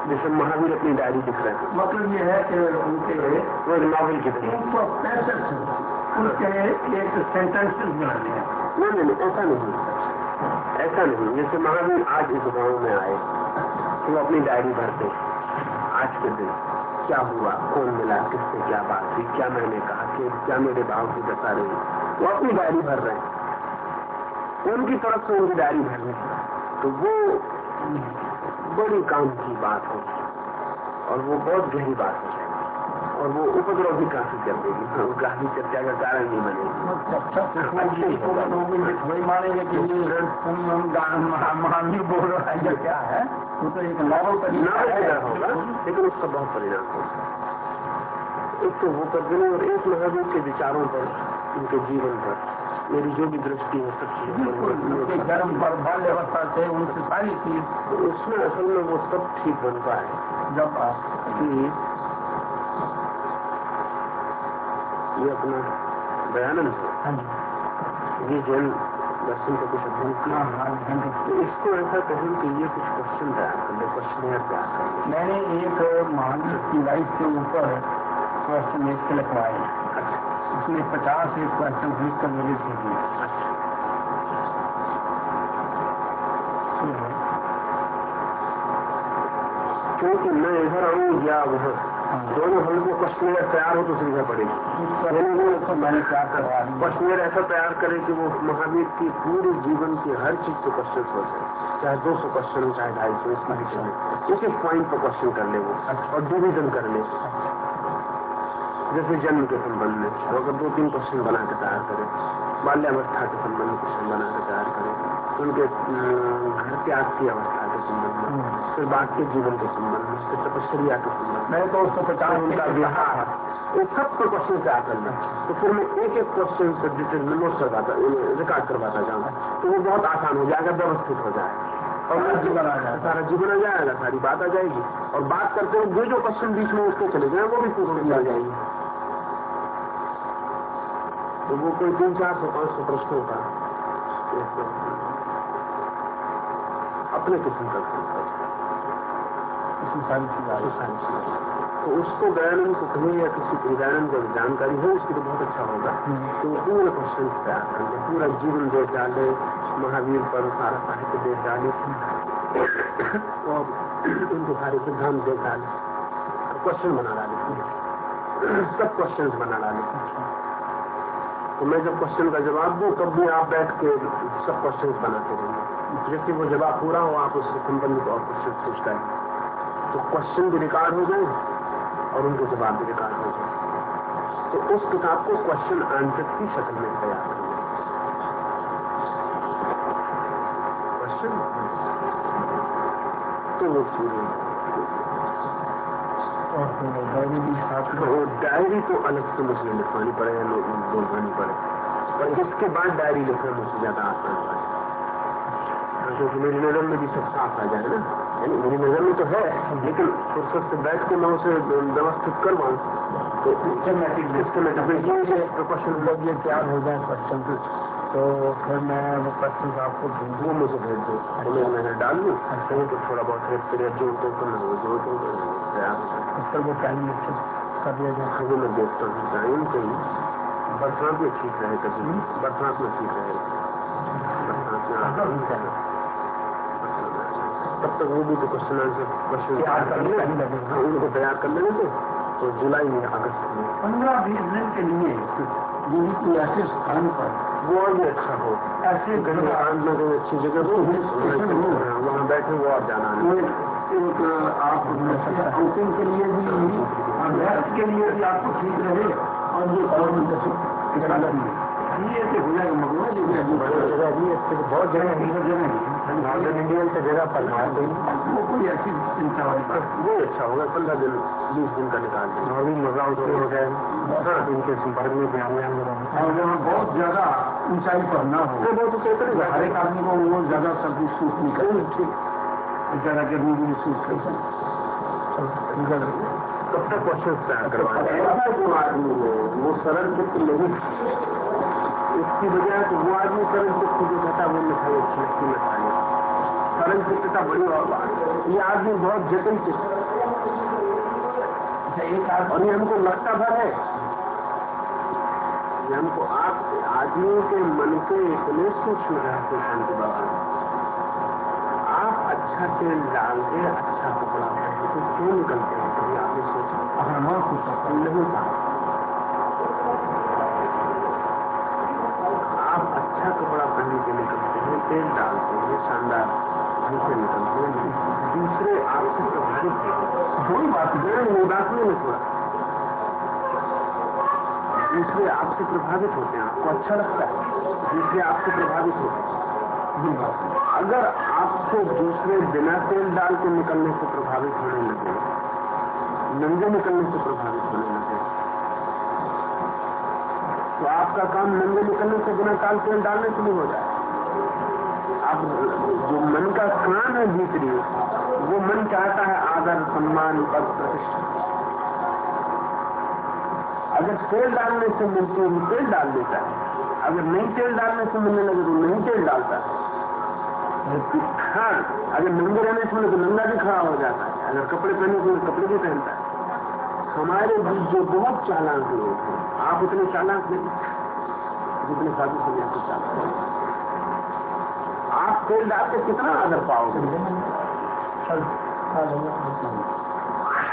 जैसे महावीर अपनी डायरी लिख रहे हैं। मतलब ये है कि उनके वो नॉवल की तरह। तीन सौ पैंसठ उनके एक सेंटेंसेस बनाने हैं नहीं नहीं नहीं, ऐसा नहीं। ऐसा नहीं। जैसे महावीर आज इस गाँव में आए तो वो अपनी डायरी भरते आज के दिन क्या हुआ? कौन मिला? किससे क्या बात हुई? क्या मैंने कहा कि क्या मेरे भाव की दशा रही वो अपनी डायरी भर रहे हैं। उनकी तरफ़ से उनकी डायरी भरनी। तो वो बड़ी काम की बात होगी और वो बहुत गहरी बात हो। जाएगी और वो उपद्रव भी काफ़ी कर देगी हाँ, काफ़ी चर्चा का कारण नहीं बनेगी वही मानेंगे कि महावीर बोल रहा है या क्या है? वो तो एक नॉवल तरीका होगा लेकिन उसका बहुत परिणाम होगा। एक तो वो कर देने और एक महावीर के विचारों पर उनके जीवन पर। मेरी जो भी दृष्टि हो सकती है गर्म पर बाल्य अवस्था से उनसे सारी चीज़। तो उसमें असल में वो सब ठीक बनता है। जब कि ये अपना दयानंद है। हाँ ये जैन दर्शन का कुछ अध्ययन हाँ, हाँ, तो इसको ऐसा कहें कि ये कुछ क्वेश्चन तैयार कर ले क्वेश्चन तैयार कर ले मैंने एक महावीर की लाइफ के ऊपर क्वेश्चन एक लिखवाए। अच्छा। उसमें पचास एक क्वेश्चन लिख कर मेरे थे क्योंकि मैं इधर आऊँ या वहाँ। दोनों हमको कश्मीर तैयार हो तो सुविधा पड़ेगी मैंने करवा कश्मीर ऐसा तैयार करे कि वो महावीर की पूरे जीवन की हर चीज़ को क्वेश्चन हो जाए। चाहे दो सौ क्वेश्चन हो चाहे ढाई सौ एक एक पॉइंट पर क्वेश्चन कर ले वो और डिविजन कर ले। जैसे जन्म के संबंध में वो अगर दो तीन क्वेश्चन बना के तैयार करें बाल्यावस्था के संबंध में क्वेश्चन बना के तैयार करें उनके घर त्याग की अवस्था के संबंध में हम्म। फिर बात के जीवन के संबंध में फिर तपस्या के संबंध में। तो उसको पचास उनका विहार ये सब पर क्वेश्चन तैयार करना। तो फिर मैं एक एक क्वेश्चन से डिटेल में नोट करवाता रिकॉर्ड करवाता जाऊँ तो वो बहुत आसान हो जाएगा व्यवस्थित हो जाएगा और जीवन आ जाएगा। सारा जीवन आ जाएगा सारी बात आ जाएगी। और बात करते हुए जो जो क्वेश्चन बीच में उसके चले जाए वो भी पूर्ण आ जाएगी। तो वो कोई तीन चार सौ पाँच सौ प्रश्नों का अपने किस्म का तो उसको दयानंद को कहे या किसी को दयानंद को जानकारी हो उसकी तो बहुत अच्छा होगा। हम्म। तो पूरे क्वेश्चन तैयार कर ले पूरा जीवन दे डाले महावीर पर सारा साहित्य दे डाले और उनके सारे सिद्धांत दे डाले क्वेश्चन बना डाले। सब क्वेश्चन बना डाले। तो मैं जब क्वेश्चन का जवाब दूँ, तब भी आप बैठ के सब क्वेश्चन बनाते रहेंगे जैसे वो जवाब पूरा हो, आप उससे संबंधित और क्वेश्चन पूछता है। तो क्वेश्चन भी रिकॉर्ड हो जाए और उनके जवाब भी रिकॉर्ड हो जाए। तो उस किताब को क्वेश्चन आंसर की शक्ल में तैयार क्वेश्चन तो वो पूरे डायरी भी साथ डायरी तो अलग से मुझे लिखवानी पड़े या बोलवानी पड़े। पर इसके बाद डायरी लिखना मुझे ज़्यादा आसान पड़े हाँ, क्योंकि मेरी नज़र में भी सब साफ़ आ जाए ना। यानी मेरी नज़र में तो है लेकिन फुर्सत से बैठ के मैं उसे व्यवस्थित करवाऊँ तो सिस्टमेटिक सिस्टमेटिक क्वेश्चन लोग ये तैयार हो जाए क्वेश्चन तो फिर मैं वो क्वेश्चन आपको वो मुझे भेज दो। तो मैंने डाल दूँ। कहीं तो थोड़ा बहुत हेल्प करिए जो तो करना हो जो तो सर वो टाइम कर दिया जाए। वो मैं देखता हूँ। टाइम कहीं बरसात में ठीक रहे कभी। बरसात में ठीक रहे। में तब तक वो भी तो क्वेश्चन आंसर क्वेश्चन तैयार कर ले उनको तैयार कर लेने थे तो जुलाई में अगस्त में। पंद्रह बीस दिन के लिए यही कोई ऐसे स्थान पर वो और भी अच्छा हो। ऐसे में कोई अच्छी जगह हो। वहाँ बैठे वो और जाना एक आप आउटिंग के लिए भी अभ्यास के लिए भी आपको ठीक रहे और और ये ऐसे हो जाएगा जो अच्छे बहुत जगह नॉर्दर्न इंडियन से जगह पर वो कोई ऐसी चिंता वाली बात वो अच्छा होगा पंद्रह दिन बीस दिन का निकाल नॉर्दर्न मज़ा हो गए इनके संपर्क में बयान और वहाँ बहुत ज़्यादा ऊंचाई पर ना हो तो कहते हर एक आदमी को वो ज़्यादा सर्दी सूट नहीं करे ज़्यादा गर्मी भी सूट कर कब तक क्वेश्चन तैयार करवा आदमी वो सरल चित्र नहीं इसकी वजह तो वो आदमी सरल चित्त जो कहता वो मिठाई अच्छी लगती मैं खा ले सरल चित्त का बड़ी और बात। ये आदमी बहुत जटिल चित्त अच्छा, और ये हमको लगता भर है। ये हमको आप आदमी के मन के इतने सूक्ष्म रहते शांति बाबा। अच्छा तेल डाल के अच्छा कपड़ा पहन तो क्यों निकलते हैं? कभी आपने सोचा। अगर हाँ। नहीं कहा अच्छा कपड़ा पहन के निकलते हैं तेल डालते हैं शानदार हल्के निकलते हैं दूसरे आपसे प्रभावित कोई बात नहीं। उदास नहीं थोड़ा दूसरे आपसे प्रभावित होते हैं। आपको अच्छा लगता है। दूसरे आपसे प्रभावित होते हैं। अगर आपको दूसरे बिना तेल डाल के निकलने से प्रभावित होने लगे, नंगे निकलने से प्रभावित होने लगे तो आपका काम नंगे निकलने से बिना काल तेल डालने से नहीं हो जाए। आप जो मन का काम है भीतरी, वो मन चाहता है आदर, सम्मान, पद, प्रतिष्ठा। अगर तेल डालने से मिलती है तेल डाल देता है। अगर नहीं तेल डालने से मिलने लगे तो नहीं तेल डालता है। हाँ अगर नंगे रहने से तो नंगा भी खड़ा हो जाता है। अगर कपड़े पहने तो कपड़े भी पहनता है। हमारे बीच जो बहुत चालाक लोग हैं, आप उतने चालाक नहीं जितने साधु संन्यासी चालाक आप तेल डाल के कितना आदर पाओगे?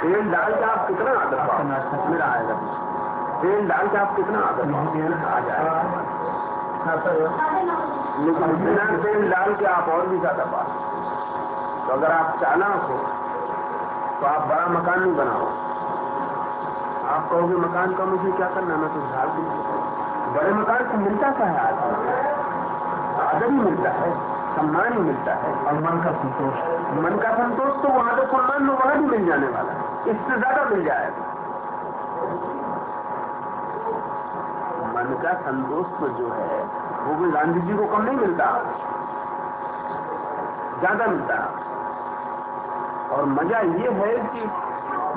तेल डाल के आप कितना आदर पाओगे? मेरा आएगा तेल डाल के आप कितना आदर पाओगे? आ लेकिन बिना तेल डाल के आप और भी ज़्यादा पा तो अगर आप चालाक हो तो आप बड़ा मकान नहीं बनाओ। आप कहोगे मकान का मुझे क्या करना मैं तो झाड़ दी। बड़े मकान से मिलता क्या है आदमी आदर ही मिलता है सम्मान ही मिलता है। और मन का संतोष। मन का संतोष तो वहाँ तो सम्मान वहाँ भी मिल जाने वाला है। इससे ज़्यादा मिल जाएगा मन का संतोष तो जो है, वो भी गांधी जी को कम नहीं मिलता। ज़्यादा मिलता। और मज़ा ये है कि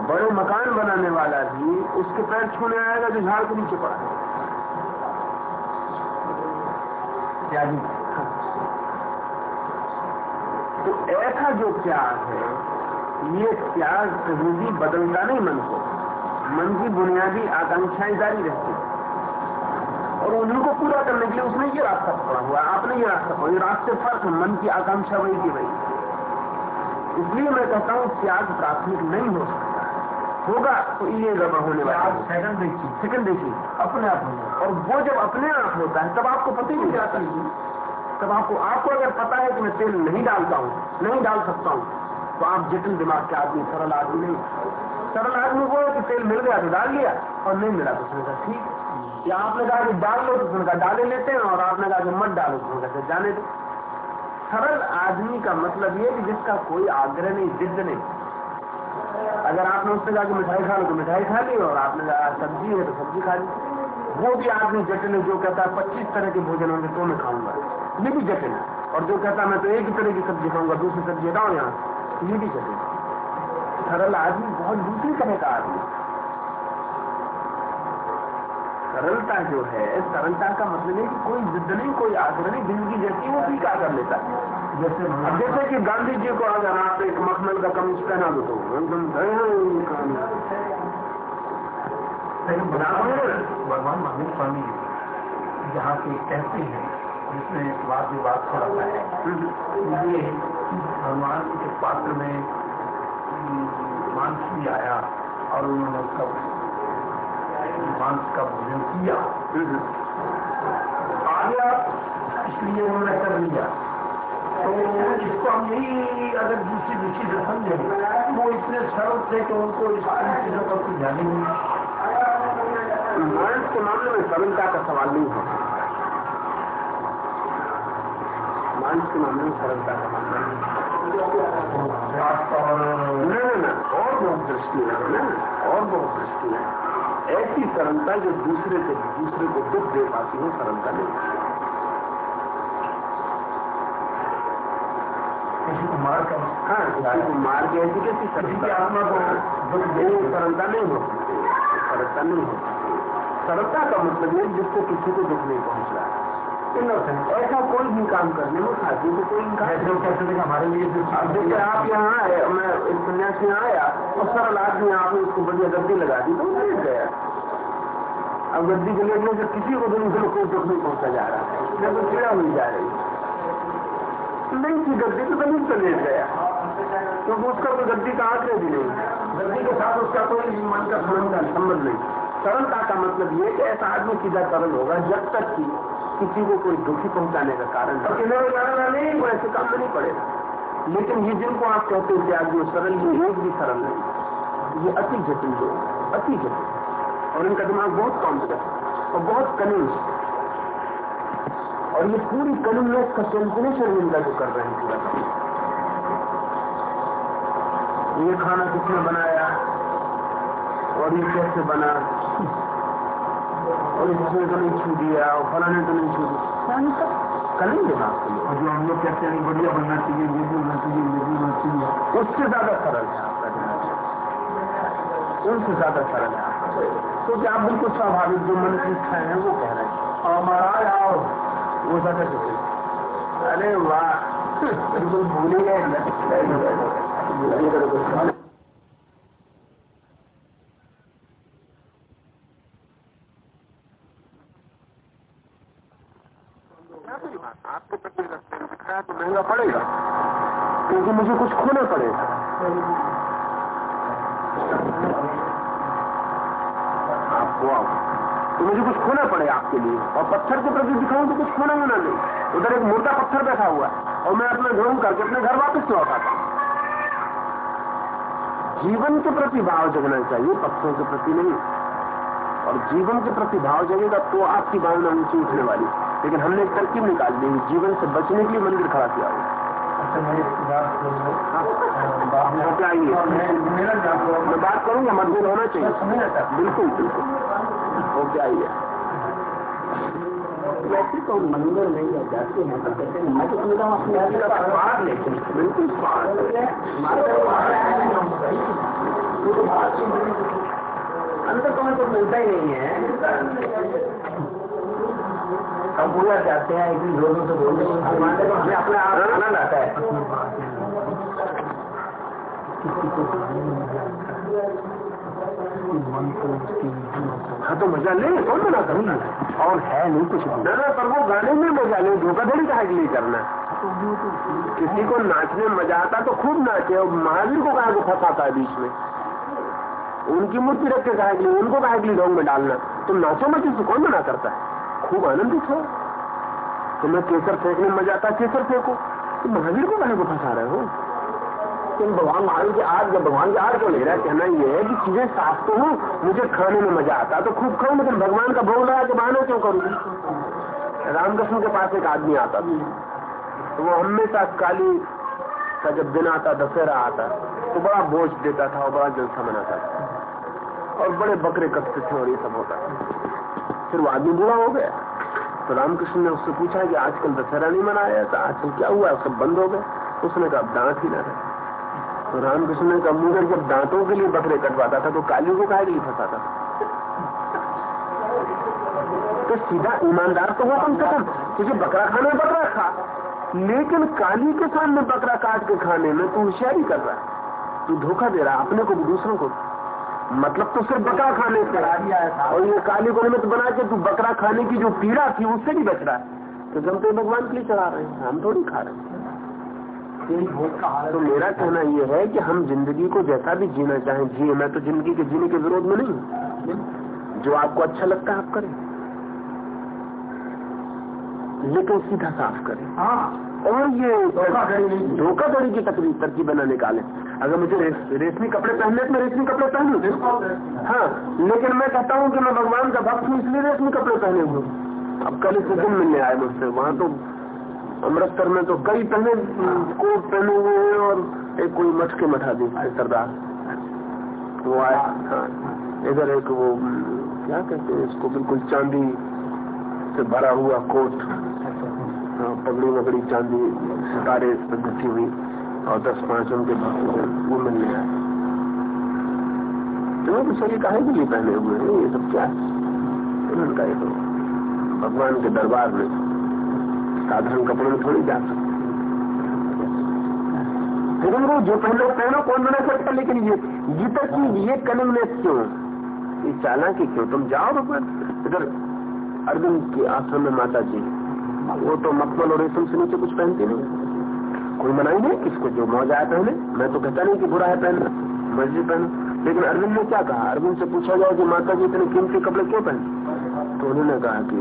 बड़े मकान बनाने वाला भी उसके पैर छूने आएगा जो झाड़ के नीचे पड़ा तो ऐसा जो प्यार है, ये प्यार कभी भी बदलता नहीं मन को। मन की बुनियादी आकांक्षाएँ जारी रहती है। और उनको पूरा करने के लिए उसने ये रास्ता पकड़ा हुआ है आपने ये रास्ता पकड़ा रास्ते फ़र्क मन की आकांक्षा वही की वही इसलिए मैं कहता हूँ त्याग प्राथमिक नहीं हो सकता। होगा तो ये गड़बड़ होने वाला सेकंड देखिए। सेकंड देखिए। अपने आप होगा। और वो जब अपने आप होता है तब आपको पता ही नहीं जाता तब आपको आपको अगर पता है कि मैं तेल नहीं डालता हूँ नहीं डाल सकता हूँ तो आप जटिल दिमाग के आदमी सरल आदमी नहीं। सरल आदमी वो है कि तेल मिल गया तो डाल लिया और नहीं मिला तो कहा ठीक या आपने कहा कि डाल लो तो उसने कहा डाले लेते हैं और आपने कहा कि मत डालो तो उसने जाने दो। सरल आदमी का मतलब ये कि जिसका कोई आग्रह नहीं, जिद नहीं। अगर आपने उससे कहा कि मिठाई खा लो तो मिठाई खा ली और आपने कहा सब्ज़ी है तो सब्ज़ी खा ली। वो भी आदमी जटिल है, जो कहता है, पच्चीस तरह के भोजन होंगे तो मैं खाऊँगा। ये भी जटिल है। और जो कहता मैं तो एक तरह की सब्ज़ी खाऊँगा, दूसरी सब्ज़ी हटाओ यहाँ ये भी जटिल सरल आदमी बहुत दूसरी तरह का आदमी। सरलता जो है सरलता का मतलब है कि कोई जिद नहीं कोई आग्रह नहीं ज़िंदगी जैसी वो भी क्या कर लेता है। जैसे जैसे कि गांधी जी को अगर आप एक मखमल का कमीज पहना दो तो एकदम भगवान महावीर स्वामी जहाँ पे कहते हैं जिसमें वाद विवाद सा है। ये भगवान के पात्र में मानसी आया और उन्होंने उसका मांस का भोजन किया। आ गया इसलिए उन्होंने कर लिया। तो इसको हम यही अगर दूसरी दृष्टि से समझें वो इतने सरल थे कि उनको इस चीज़ों का कुछ ध्यान ही नहीं मांस के मामले में सरलता का सवाल नहीं है। मांस के मामले में सरलता का मामला नहीं और न न और बहुत दृष्टि है। और बहुत दृष्टि है। ऐसी सरलता जो दूसरे को दूसरे को दुख दे पाती है सरलता नहीं। किसी को मार कर हाँ किसी को मार के ऐसी कैसी सरलता। आत्मा को दुख दे। सरलता नहीं हो सकती। सरलता नहीं हो सकती। सरलता का मतलब है जिसको किसी को दुख नहीं पहुँच रहा है। ऐसा कोई भी काम करने में साथी को कोई इनकार हमारे लिए जैसे आप यहाँ आए मैं एक सन्यासी यहाँ आया और सरल आदमी आपने उसको बढ़िया गद्दी लगा दी तो लेट गया। अब गद्दी के लेटने से किसी को दूसरे कोई दुख नहीं पहुँचा जा रहा। है तो पीड़ा हुई जा रही। नहीं थी गद्दी तो ज़मीन पर लेट गया। क्योंकि उसका कोई गद्दी का आग्रह भी नहीं। गद्दी के साथ उसका कोई मन का संबंध नहीं। सरलता का मतलब ये कि ऐसा आदमी सीधा सरल होगा जब तक कि किसी को कोई दुखी पहुँचाने का कारण नहीं किन्होंने जाना नहीं वो ऐसे काम में नहीं पड़ेगा लेकिन ये जिनको आप कहते हैं त्याग जो सरल ये एक भी सरल नहीं ये अति जटिल लोग अति जटिल। और इनका दिमाग बहुत कॉम्प्लेक्स और बहुत कनिंग और ये पूरी कनिंगनेस का कैलकुलेशन इनका जो कर रहे हैं पूरा ये खाना किसने बनाया? और ये कैसे बना? और इसने तो नहीं छू दिया और फलाने तो नहीं छू दिया करेंगे। बात और जो हम लोग कहते हैं बढ़िया बनना चाहिए ये भी होना चाहिए ये भी होना चाहिए उससे ज़्यादा सरल है आपका उनसे ज़्यादा सरल है क्योंकि आप बिल्कुल स्वाभाविक जो मन की इच्छा है वो कह रहे हैं और महाराज आओ वो ज़्यादा अरे वाह बिल्कुल भूल आपको प्रति दिखाया तो महँगा पड़ेगा क्योंकि मुझे कुछ खोना पड़ेगा तो मुझे कुछ खोना पड़े आपके लिए। और पत्थर के प्रति दिखाऊँ तो कुछ खोना होना नहीं। उधर एक मोटा पत्थर बैठा हुआ है। और मैं अपना घूम करके अपने घर वापस लौटाता जीवन के प्रति भाव जगना चाहिए, पत्थरों के प्रति नहीं। और जीवन के प्रति भाव जगेगा तो आपकी भावना ऊँची उठने वाली। लेकिन हमने एक तरकीब निकाल दी, जीवन से बचने के लिए मंदिर खड़ा किया हुआ मैं मैं बात करूँगा मतभेद होना चाहिए। बिल्कुल बिल्कुल। ओके आइए। वैसे तो मंदिर नहीं है जाते हैं तो कहते हैं मैं तो समझता हूँ अपने स्वाद लेकिन बिल्कुल स्वाद अंतर तो तो मिलता ही नहीं है। हम पूरा चाहते हैं कि लोगों से हैं तो हमें अपने आनंद आता है हाँ तो मज़ा ले कौन मना करूँगा और है नहीं कुछ ना पर वो गाने में मज़ा ले धोखाधड़ी का लिए करना किसी को नाचने में मज़ा आता तो खूब नाचे और महावीर को कहा को फंसाता है बीच में उनकी मूर्ति रख के कहा उनको कहा ढोंग में डालना तुम नाचो मत से कौन मना करता है खूब आनंदित हो। तो मैं केसर फेंकने में मज़ा आता केसर फेंको। तो महावीर को कहने को फंसा रहे हो? तुम भगवान, महावीर के आज जब भगवान के आज को ले रहा है कहना ये है कि चीज़ें साफ़ तो हूँ, मुझे खाने में मज़ा आता तो खूब खाऊं, लेकिन भगवान का भोग लगा के बहाना क्यों करूँ? रामकृष्ण के पास एक आदमी आता तो वो हमेशा काली का जब दिन आता, दशहरा आता तो बड़ा बोझ देता था और बड़ा जलसा मनाता था। और बड़े बकरे कटते थे और ये सब होता था। फिर वो आदमी बुरा हो गया। तो रामकृष्ण ने उससे पूछा कि आजकल दशहरा नहीं मनाया जाता, आजकल क्या हुआ? सब बंद हो गए। उसने कहा दांत ही ना रहे। तो रामकृष्ण ने कहा मुझे जब दांतों के लिए बकरे कटवाता था तो काली को कहा लिए फंसाता था? तो सीधा ईमानदार तो हो कम से कम तुझे बकरा खाना बकरा खा। लेकिन काली के सामने बकरा काट के खाने में तू होशियारी कर रहा है। तू धोखा दे रहा अपने को, दूसरों को। मतलब तो सिर्फ़ बकरा खाने से। और ये काली को निमित्त बना के तू बकरा खाने की जो पीड़ा थी उससे भी बच रहा है। तो जब तो भगवान के लिए चढ़ा रहे हैं हम थोड़ी खा रहे हैं। तो मेरा कहना यह है कि हम ज़िंदगी को जैसा भी जीना चाहें जिए। मैं तो ज़िंदगी के जीने के विरोध में नहीं जो आपको अच्छा लगता है आप करें। लेकिन सीधा साफ़ करें। हाँ। और ये धोखाधड़ी की तकलीफ़ तरकीब न निकाले। अगर मुझे रेस, रेशमी कपड़े पहनने तो मैं रेशमी कपड़े पहनू? हाँ लेकिन मैं कहता हूँ कि मैं भगवान का भक्त हूँ इसलिए रेशमी कपड़े पहने हुए अब कल इस दिन मिलने आए मुझसे वहाँ तो अमृतसर में तो कई पहने कोट पहने हुए हैं और एक कोई मठ के मठा दी सरदार। वो आया हाँ इधर एक वो क्या कहते हैं इसको बिल्कुल चांदी से भरा हुआ कोट। पगड़ी वगड़ी चांदी, सितारे गुथी हुई, और दस पाँच उनके वो मिलने आए तो तो कहे के लिए पहने हुए हैं? ये सब क्या है? कहा तो भगवान के दरबार में साधारण कपड़े में थोड़ी जा सकते लेकिन जो पहले पहनो, कौन बना सकता लेकिन ये गीता की ये कलिंगनेस क्यों ये चालाकी क्यों? तुम जाओ भगवान, इधर अरविंद के आश्रम में माता जी वो तो मखमल और रेशम से नीचे कुछ पहनती नहीं कोई मनाई नहीं, किसको जो मौज आया पहने। मैं तो कहता नहीं कि बुरा है पहनना। मर्ज़ी पहनो लेकिन अरविंद ने क्या कहा? अरविंद से पूछा जाए कि माता जी इतने कीमती कपड़े क्यों पहने तो उन्होंने कहा कि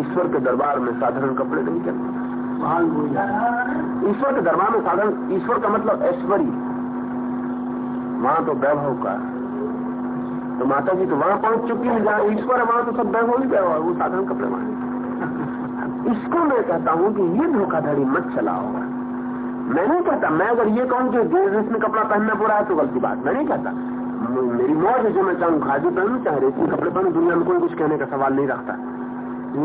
ईश्वर के दरबार में साधारण कपड़े नहीं पहनते। ईश्वर के दरबार में साधारण, ईश्वर का मतलब ऐश्वर्य। वहाँ तो वैभव का तो माता जी तो वहाँ पहुँच चुकी है, जहाँ ईश्वर है, वहाँ तो सब वैभव ही वैभव वो साधन का प्रमाण इसको मैं कहता हूँ कि ये धोखाधड़ी मत चलाओ। मैं नहीं कहता, मैं अगर ये कहूँ कि देश में कपड़ा पहनना पूरा है तो गलती बात। मैं नहीं कहता। मेरी मौज है जो मैं चाहूँ खादी पहनू, चाहे रेशमी कपड़े पहनू, दुनिया में कोई कुछ कहने का सवाल नहीं रखता।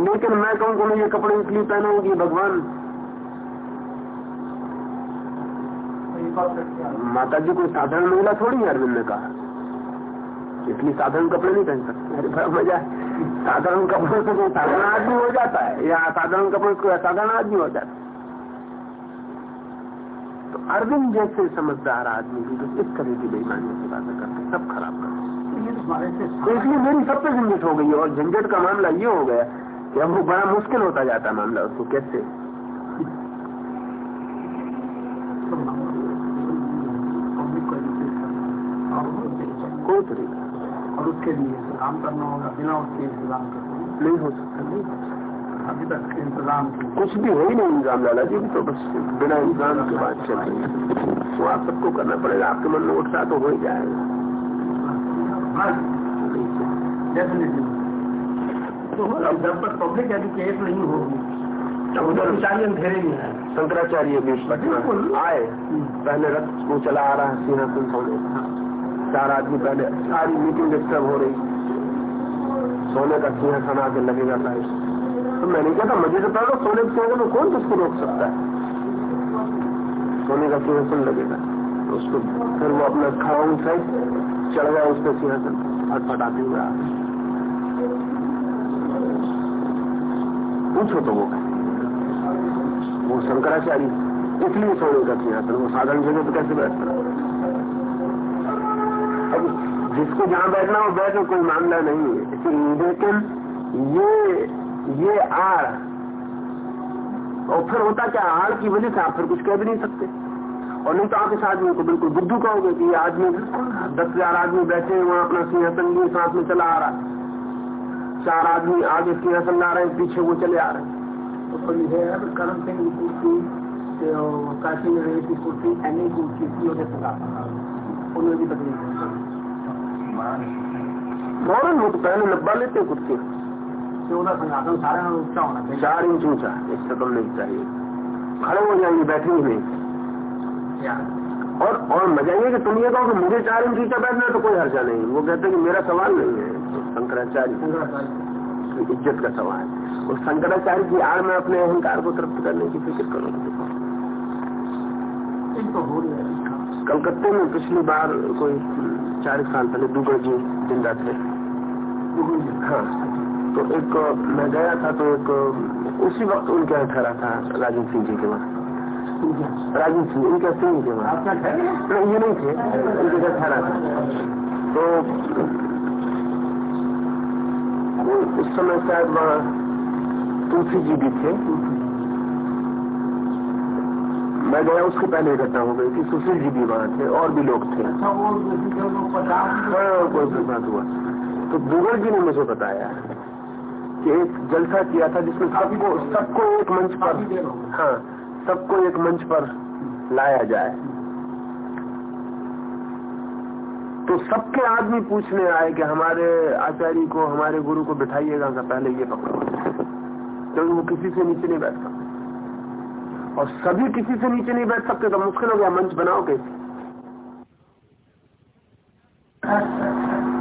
लेकिन मैं कहूँ कि मैं ये कपड़े इसलिए पहनूँगी, भगवान। माता जी कोई साधारण महिला थोड़ी है, अरविंद ने कहा। इसलिए साधारण कपड़े नहीं पहन सकते। अरे बड़ा मज़ा है। साधारण कपड़ों से कोई साधारण आदमी हो जाता है। या साधारण कपड़ों से कोई असाधारण आदमी हो जाता है। तो अरविंद जैसे समझदार आदमी भी तो इस तरह की बेईमानी से बातें करते सब खराब करते तो इसलिए मेरी सबसे झंझट हो गई और झंझट का मामला ये हो गया कि अब वो बड़ा मुश्किल होता जाता मामला उसको कैसे? कोई तरीका और उसके लिए इंतज़ाम करना होगा बिना उसके इंतज़ाम करना नहीं हो सकता नहीं हो सकता। अभी तक इंतज़ाम कुछ भी हो ही नहीं इंतज़ाम लाला जी तो बस बिना इंतज़ाम के बाद चल रही है। तो आप सबको करना पड़ेगा आपके मन में उठता तो हो ही जाएगा। तो जब तक पब्लिक एजुकेट नहीं होगी शंकराचार्य अंधेरे में है शंकराचार्य भी पटना आए पहले रथ को चला आ रहा है सिंहासन सोने चार आदमी पहले सारी मीटिंग डिस्टर्ब हो रही। सोने का सिंहासन आके लगेगा लाइट तो मैं नहीं कहता मज़े से पहले सोने के सिंहासन में कौन किसको रोक सकता है? सोने का सिंहासन लगेगा तो उसको फिर वो अपना खाऊंग साइड चढ़ गया उस पर सिंहासन फटफटाते हुए पूछो तो वो। वो शंकराचार्य, इसलिए सोने का सिंहासन वो साधारण जगह पे कैसे बैठता? अब जिसको जहाँ बैठना हो बैठो कोई मामला नहीं है। लेकिन ये ये आड़ और फिर होता क्या आड़ की वजह से आप फिर कुछ कह भी नहीं सकते। और नहीं तो आप इस आदमी को बिल्कुल बुद्धू कहोगे कि आदमी दस हज़ार आदमी बैठे हैं, वहाँ अपना सिंहासन लिए साथ में चला आ रहा है। चार आदमी आगे सिंहासन ला रहे हैं, पीछे वो चले आ रहे हैं। तो करण सिंह की कुर्सी काशी की कुर्सी एनी कुर्सी उन्हें भी तकलीफ़ फ़ौरन वो तो पहले नब्बा लेते होना चाहिए। चार इंच ऊँचा इससे कम नहीं चाहिए। खड़े हो जाएँगे बैठेंगे नहीं। और और मज़ा ये कि तुम ये कहो कि मुझे चार इंच ऊँचा बैठना है तो कोई हर्जा नहीं। वो कहते हैं कि मेरा सवाल नहीं है तो शंकराचार्य। की इज़्ज़त का सवाल है। और शंकराचार्य की आड़ में अपने अहंकार को तृप्त करने की फ़िक्र करो। कलकत्ते में पिछली बार कोई चार साल पहले दुगड़ जी ज़िंदा थे हाँ। तो एक मैं गया था तो एक उसी वक्त उनके यहाँ ठहरा था राजीव सिंह जी के वहाँ। राजीव सिंह इनके सिंह के वहाँ। नहीं ये नहीं थे। उनके घर ठहरा था। तो उस समय शायद वहाँ तुलसी जी भी थे। मैं गया उसके पहले घटना हो गई थी सुशील जी भी वहाँ थे और भी लोग थे। हाँ हुआ। तो दुगल जी ने मुझे बताया कि एक जलसा किया था जिसमें सबको सबको एक मंच पर हाँ सबको एक मंच पर लाया जाए। तो सबके आदमी पूछने आए कि हमारे आचार्य को हमारे गुरु को बिठाइएगा पहले ये पकड़ो। क्योंकि वो किसी से नीचे नहीं बैठ सकते और सभी किसी से नीचे नहीं बैठ सकते तो मुश्किल हो गया मंच बनाओ कैसे?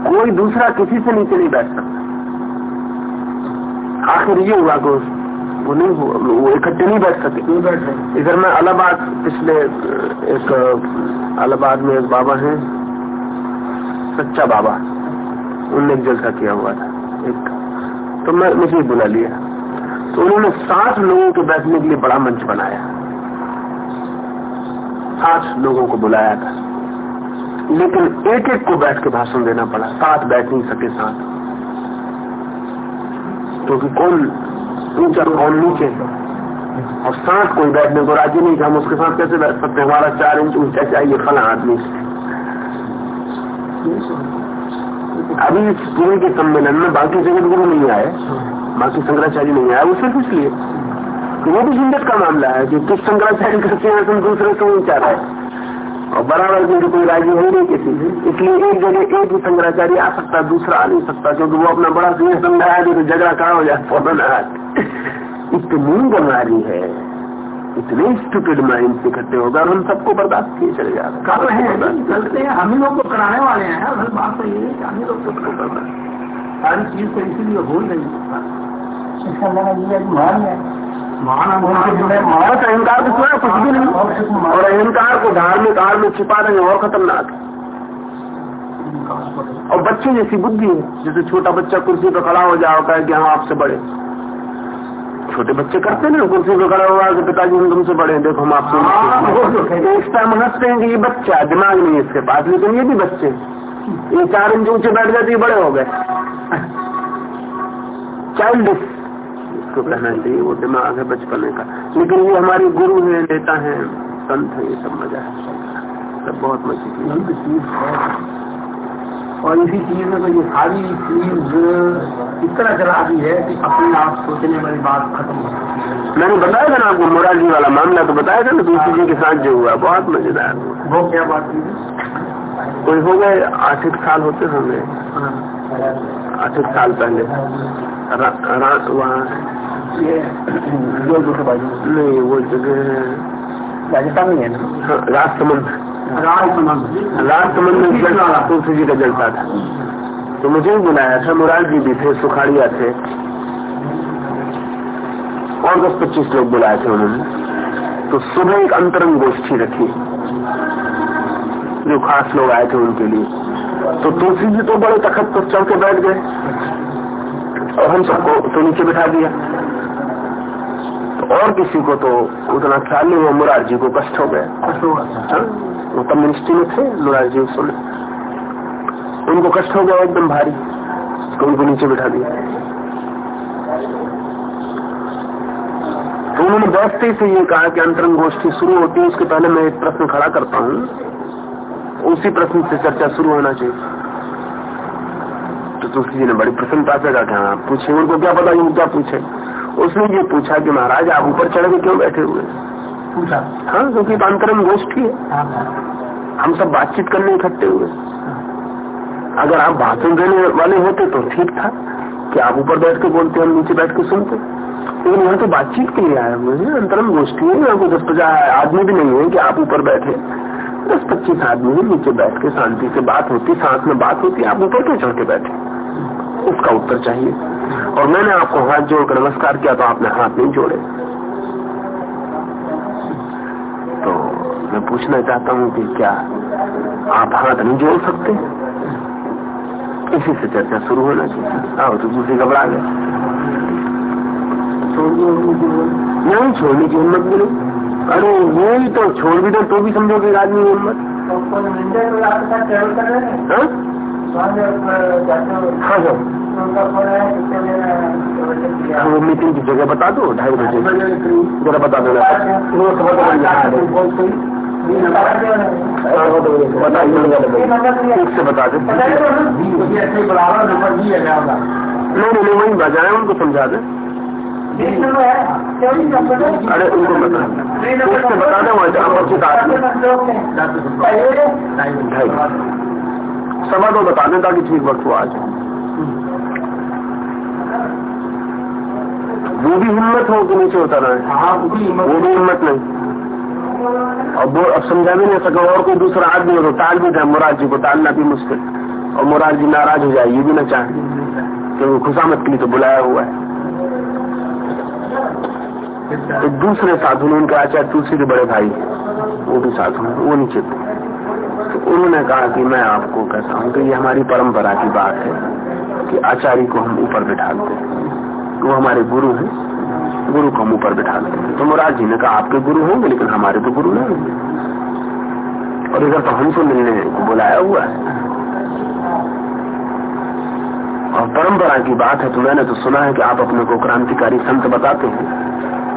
कोई दूसरा किसी से नीचे नहीं बैठ सकता। आखिर ये हुआ कि वो नहीं हुआ वो इकट्ठे नहीं बैठ सके। इधर में अलाहाबाद पिछले एक अलाहाबाद में एक बाबा है सच्चा बाबा। उनने एक जलसा किया हुआ था एक तो मैं मुझे बुला लिया। तो उन्होंने साठ लोगों के बैठने के लिए बड़ा मंच बनाया। साठ लोगों को बुलाया था। लेकिन एक एक को बैठ के भाषण देना पड़ा। साथ बैठ नहीं सके साथ क्योंकि तो कौन ऊँचा कौन नीचे? और साथ कोई बैठने को राज़ी नहीं था। हम उसके साथ कैसे बैठ सकते हमारा चार इंच ऊँचा चाहिए, फला आदमी। अभी इस पूरे के सम्मेलन में बाकी जगत गुरु नहीं आए। बाकी शंकराचार्य नहीं आया वो सिर्फ़ इसलिए तो वो भी झंझट का मामला है कि किस शंकराचार्य का सिंहासन दूसरे से ऊँचा रहे? और बराबर की कोई राज़ी हो नहीं किसी से। इसलिए एक जगह एक ही शंकराचार्य आ सकता, दूसरा आ नहीं सकता, क्योंकि वो अपना बड़ा सिंहासन लगाया तो झगड़ा कहा हो जाए फ़ौरन इतनी बीमारी है, इतने स्टूपिड माइंड इकट्ठे होगा और हम सबको बर्दाश्त किए चले जाते कर रहे हैं। चलते हैं? हम ही लोग तो कराने वाले हैं बात तो ये है कि हम ही लोग सबको रहे हैं सारी चीज़ तो इसीलिए हो नहीं इसका मतलब ये मान है अहंकार तो सुना कुछ भी नहीं। और अहंकार को धार्मिक आड़ में छिपा रहे और खतरनाक और बच्चे जैसी बुद्धि है जैसे छोटा बच्चा कुर्सी पर खड़ा हो जाओ कि हम आपसे बड़े। छोटे बच्चे करते ना कुर्सी पे खड़ा हुआ कि पिताजी हम तुमसे बड़े? हैं देखो हम आपसे हाँ, इस टाइम हँसते हैं कि ये बच्चा दिमाग नहीं है इसके पास लेकिन ये भी बच्चे ये चार इंच ऊँचे बैठ जाते बड़े हो गए। चाइल्ड इसको कहना चाहिए वो दिमाग है बचपने का। लेकिन ये हमारे गुरु है नेता है संत है ये सब मज़ा है। सब बहुत मज़े और इसी चीज़ में तो ये सारी चीज़ इस तरह चला दी है कि अपने आप सोचने वाली बात खत्म हो है। मैंने बताया था ना आपको मोरारजी वाला मामला तो बताया था ना दूसरी जी के साथ जो हुआ बहुत मज़ेदार वो क्या बात कोई हो गए आठ एक साल होते होंगे। आठ एक साल पहले। वहाँ नहीं वो जगह राजस्थान में है ना हाँ, राजसमंद राजसमंद तुलसी जी का जलसा था तो मुझे भी बुलाया था मुरार जी भी थे सुखाड़िया थे और दस पच्चीस लोग बुलाए थे उन्होंने तो सुबह एक अंतरंग गोष्ठी रखी जो खास लोग आए थे उनके लिए तो तुलसी जी तो बड़े तखत पर चढ़ के बैठ गए और हम सबको तो नीचे बिठा दिया तो और किसी को तो उतना ख्याल नहीं हुआ मुरार जी को कष्ट हो गया। हुआ हाँ? वो कम्युनिस्टी में थे मुरार जी उस उनको कष्ट हो गया एकदम भारी तो उनको नीचे बिठा दिया। तो उन्होंने बैठते ही से ये कहा कि अंतरंग गोष्ठी शुरू होती है उसके पहले मैं एक प्रश्न खड़ा करता हूँ। उसी प्रश्न से चर्चा शुरू होना चाहिए। तो तुलसी जी ने बड़ी प्रसन्नता से कहा हाँ पूछे उनको क्या पता क्या पूछे। उसने ये पूछा कि महाराज आप ऊपर चढ़ के क्यों बैठे हुए? पूछा। हाँ क्योंकि अंतरंग गोष्ठी है। हाँ, हाँ। हम सब बातचीत करने इकट्ठे हुए। अगर आप भाषण देने वाले होते तो ठीक था कि आप ऊपर बैठ के बोलते हम नीचे बैठ के सुनते। लेकिन यहाँ तो बातचीत के लिए आए हुए हैं। अंतरंग गोष्ठी है यहाँ को दस पचास आदमी भी नहीं है कि आप ऊपर बैठे। दस पच्चीस आदमी है नीचे बैठ के शांति से बात होती सांस में बात होती आप ऊपर क्यों चढ़ के बैठे? उसका उत्तर चाहिए। और मैंने आपको हाथ जोड़कर नमस्कार किया तो आपने हाथ नहीं जोड़े। तो मैं पूछना चाहता हूँ कि क्या आप हाथ नहीं जोड़ सकते? इसी से चर्चा शुरू होना चाहिए। आओ तो दूसरी घबरा गए। नहीं, छोड़ने की हिम्मत मिली अरे, यही तो छोड़ भी दो तो भी समझोगे आदमी हिम्मत। हाँ हाँ वो मीटिंग की जगह बता दो, ढाई बजे। जरा बता दो ठीक से बता दो। नहीं नहीं वही बजाए, उनको समझा दे। अरे, उनको बता ठीक से बता दो सवा दो बता दें ताकि ठीक वक्त वो आ जाए वो भी हिम्मत हो कि नीचे उतर है वो भी हिम्मत नहीं। और वो अब समझा भी नहीं सका और कोई दूसरा आदमी हो तो टाल भी था मुराद जी को टालना भी मुश्किल। और मुराद जी नाराज़ हो जाए ये भी ना चाहे। क्योंकि खुशामत के लिए तो बुलाया हुआ है। तो दूसरे साधु ने उनके आचार्य तुलसी के बड़े भाई वो भी साधु है वो नीचे तो उन्होंने कहा कि मैं आपको कहता हूँ कि ये हमारी परंपरा की बात है। कि आचार्य को हम ऊपर बिठाते हैं। वो हमारे गुरु हैं। गुरु को हम ऊपर बिठा देंगे तो मुराद जी ने कहा, आपके गुरु होंगे, लेकिन हमारे तो गुरु नहीं और इधर तो हमसे मिलने को बुलाया हुआ है। और परंपरा की बात है तो मैंने तो सुना है कि आप अपने को क्रांतिकारी संत बताते हैं।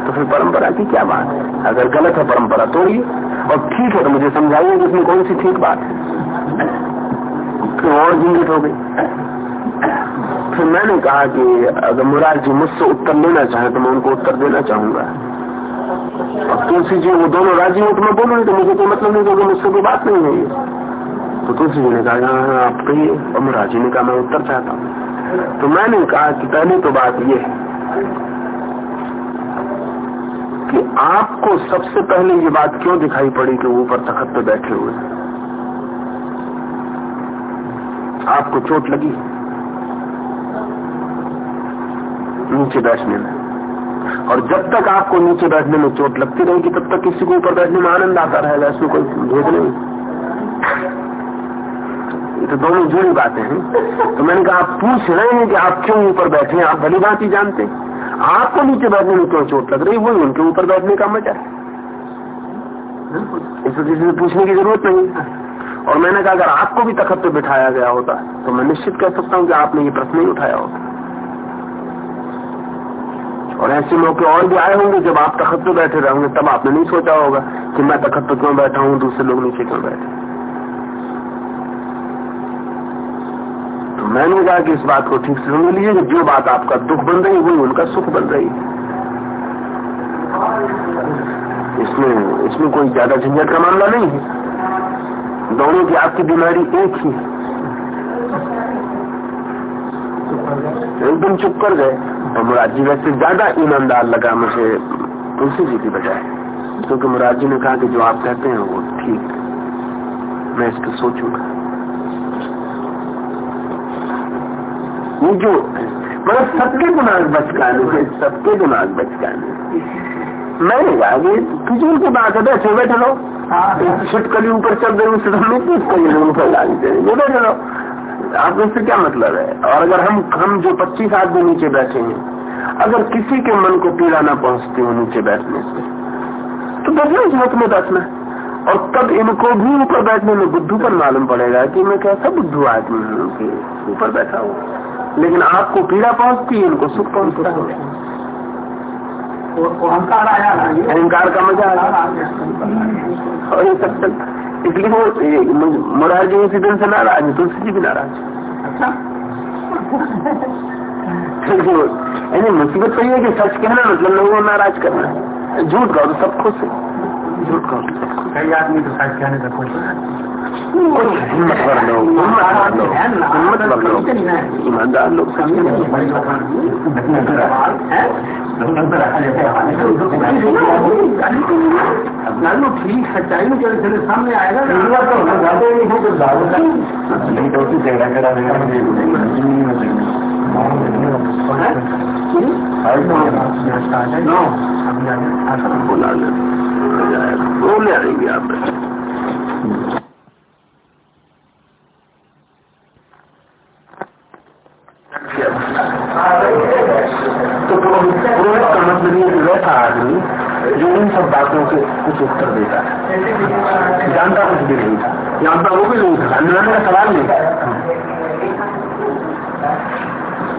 तो फिर परंपरा की क्या बात है? अगर गलत है परंपरा तोड़िए और ठीक है तो मुझे समझाइए कि इसमें कौन सी ठीक बात है। तो और झंझट हो गई? फिर मैंने कहा कि अगर मुरार जी मुझसे उत्तर लेना चाहे तो मैं उनको उत्तर देना चाहूँगा। और तुलसी जी वो दोनों राज़ी हो तो मैं बोलूँगी तो मुझे कोई मतलब नहीं क्योंकि मुझसे कोई बात नहीं हुई। तो तुलसी जी ने कहा हाँ, हाँ आप कहिए। और मैं राज़ी ने कहा मैं उत्तर चाहता हूँ। तो मैंने कहा कि पहली तो बात ये है कि आपको सबसे पहले ये बात क्यों दिखाई पड़ी कि ऊपर तखत पे बैठे हुए आपको चोट लगी? नीचे बैठने में। और जब तक आपको नीचे बैठने में चोट लगती रहेगी तब तक किसी को ऊपर बैठने में आनंद आता रहेगा इसमें कोई भेद नहीं। तो दोनों जुड़ी बातें हैं। तो मैंने कहा आप पूछ रहे हैं कि आप क्यों ऊपर बैठे हैं? आप भली बात ही। जानते आपको नीचे बैठने में क्यों चोट लग रही वही उनके ऊपर बैठने का मज़ा है। इसको किसी से पूछने की ज़रूरत नहीं। और मैंने कहा अगर आपको भी तखत पे बिठाया गया होता तो मैं निश्चित कह सकता हूँ कि आपने ये प्रश्न नहीं उठाया होता। और ऐसे मौके और भी आए होंगे जब आप तखत पे बैठे रहेंगे, तब आपने नहीं सोचा होगा कि मैं तखत पे क्यों बैठा हूँ, दूसरे लोग नीचे क्यों बैठे? तो मैंने कहा कि इस बात को ठीक से समझ लीजिए जो बात आपका दुख बन रही वही उनका सुख बन रही इसमें इसमें कोई ज़्यादा झंझट का मामला नहीं है। दोनों की आपकी बीमारी एक है। एकदम चुप कर गए। और मुराद जी वैसे ज़्यादा ईमानदार लगा मुझे तुलसी जी की बजाय। क्योंकि मुराद जी ने कहा कि जो आप कहते हैं वो ठीक मैं इस पर सोचूँगा। ये जो मतलब सबके दिमाग बचकाने सबके दिमाग बचकाने कहा कि फिजूल की बात है बैठे बैठे। लो छिटकली ऊपर चल रही हम नहीं ऊपर ला बैठे लो आप इससे क्या मतलब है? और अगर हम हम जो 25 आदमी नीचे बैठे हैं अगर किसी के मन को पीड़ा ना पहुँचती हो नीचे बैठने से तो बैठना इस मत में बैठना और तब इनको भी ऊपर बैठने में बुद्धू पर मालूम पड़ेगा कि मैं कैसा बुद्धू आदमी हूँ कि ऊपर बैठा हूँ। लेकिन आपको पीड़ा पहुँचती है इनको सुख पहुँचता है। अहंकार आया अहंकार का मज़ा आया और ये सब इसलिए वो मुरार जी इसी दिन से नाराज़ है तुलसी जी भी नाराज़ अच्छा यानी मुसीबत तो ये कि सच कहना मतलब लोगों को नाराज़ करना झूठ कहो तो सब खुश है झूठ कहो तो सब खुश कई आदमी तो सच कहने से खुश हिम्मत कर लो हिम्मत कर लो ईमानदार लोग लालू ठीक सच्चाई में जब तेरे सामने आएगा तो जाते ही। नहीं तो उसी जगह करा बोले आएँगे आप तो पुरोहित का मतलब ये वैसा आदमी जो इन सब बातों के कुछ उत्तर देता है। जानता कुछ भी नहीं था। जानता वो भी नहीं था। जानने वाले का सवाल नहीं था।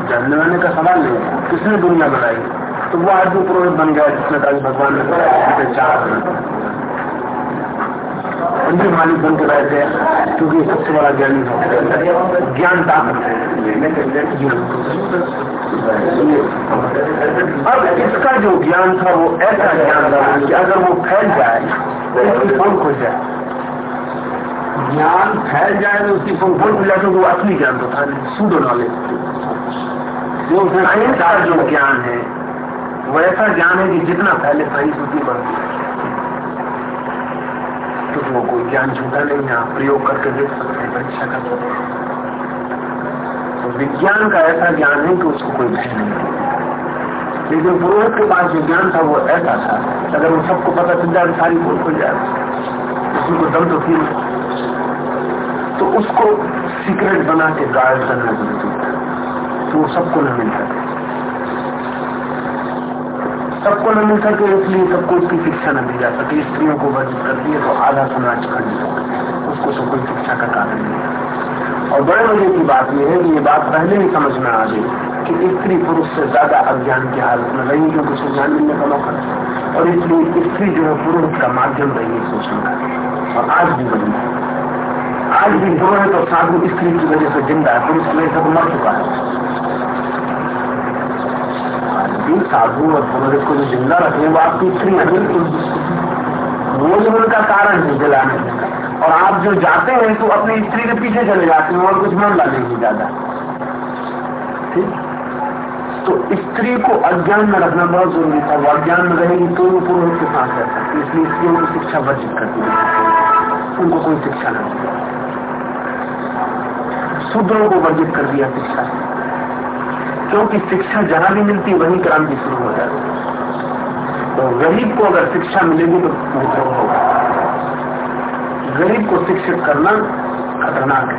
जानने वाले का सवाल नहीं था। किसने दुनिया बनाई? तो वो आदमी पुरोहित बन गया जिसने कहा भगवान ने चार उनके मालिक बन के बैठ गया क्योंकि सबसे बड़ा ज्ञानी है। ज्ञान है। अब इसका जो ज्ञान था, वो ऐसा ज्ञान था कि अगर वो फैल जाए तो उसकी फ़ोन खुल जाए। ज्ञान फैल जाए तो उसकी फ़ोन खुल जाए तो वो असली ज्ञान तो था सूडो नॉलेज जो साइंस का जो ज्ञान है, वो ऐसा ज्ञान है कि जितना फैले साइंस उतनी बढ़ती है। तो वो कोई ज्ञान झूठा नहीं है, आप प्रयोग करके देख सकते हैं, परीक्षा कर सकते तो विज्ञान का ऐसा ज्ञान है कि उसको कोई भय नहीं लेकिन पुरोहित के पास जो ज्ञान था, वो ऐसा था। अगर वो सबको पता चल जाए सारी बोल खुल जाए। उसी को दम तो फील तो उसको सीक्रेट बना के गार्ड करना ज़रूरी था तो वो सबको न मिल सके सबको न मिल सके, इसलिए सबको उसकी शिक्षा न दी जा सके। स्त्रियों को वर्जित करती है तो आधा समाज खंडित हो उसको तो कोई शिक्षा का कारण नहीं और बड़े मज़े की बात यह है कि ये बात पहले ही समझ में आ गई कि स्त्री पुरुष से ज़्यादा अज्ञान की हालत में रही, क्योंकि उसे ज्ञान मिलने का मौका और इसलिए स्त्री जो है पुरुष का माध्यम रही है सोचने का। और आज भी बनी है। आज भी पुरोहित तो साधु स्त्री की वजह से ज़िंदा है, पुरुष में सब मर चुका है। भी साधु और पुरोहित को जो ज़िंदा रखे वो आपकी स्त्री है बिल्कुल वो ही उनका कारण है जलाने और आप जो जाते हैं तो अपनी स्त्री के पीछे चले जाते हैं और कुछ मामला नहीं ज़्यादा। ठीक? तो स्त्री को अज्ञान में रखना बहुत ज़रूरी था। वो अज्ञान में रहेगी तो वो पुरोहित के साथ रह सकती इसलिए स्त्रियों की शिक्षा वर्जित करती है। उनको कोई शिक्षा नहीं। शूद्रों को वर्जित कर दिया शिक्षा। क्योंकि शिक्षा जहाँ भी मिलती वहीं क्रांति शुरू हो जाती तो गरीब को अगर शिक्षा मिलेगी तो विद्रोह होगा। गरीब को शिक्षित करना खतरनाक है।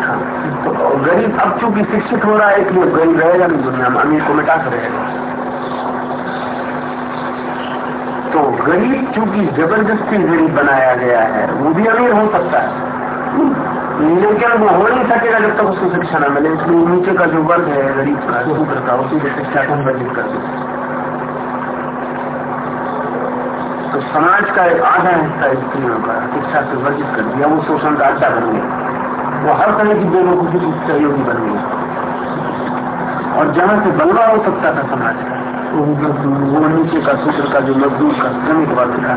हाँ, तो गरीब अब चूँकि शिक्षित हो रहा है इसलिए गरीब रहेगा नहीं दुनिया में अमीर को मिटा कर रहेगा। तो गरीब चूँकि ज़बरदस्ती गरीब बनाया गया है वो भी अमीर हो सकता है। लेकिन वो हो नहीं सकेगा जब तक उसको शिक्षा न मिले। इसलिए नीचे का जो वर्ग है, गरीब का शूद्र का उसी की शिक्षा को वर्जित कर तो समाज का एक आधा हिस्सा स्त्रियों का शिक्षा से वर्जित कर दिया, वो शोषण का अच्छा बन गया। वो हर तरह की बेवकूफ़ी की सहयोगी बन गई और जहाँ से बलवा हो सकता था समाज का, वो नीचे का सूत्र का, जो मजदूर का, श्रमिक वर्ग था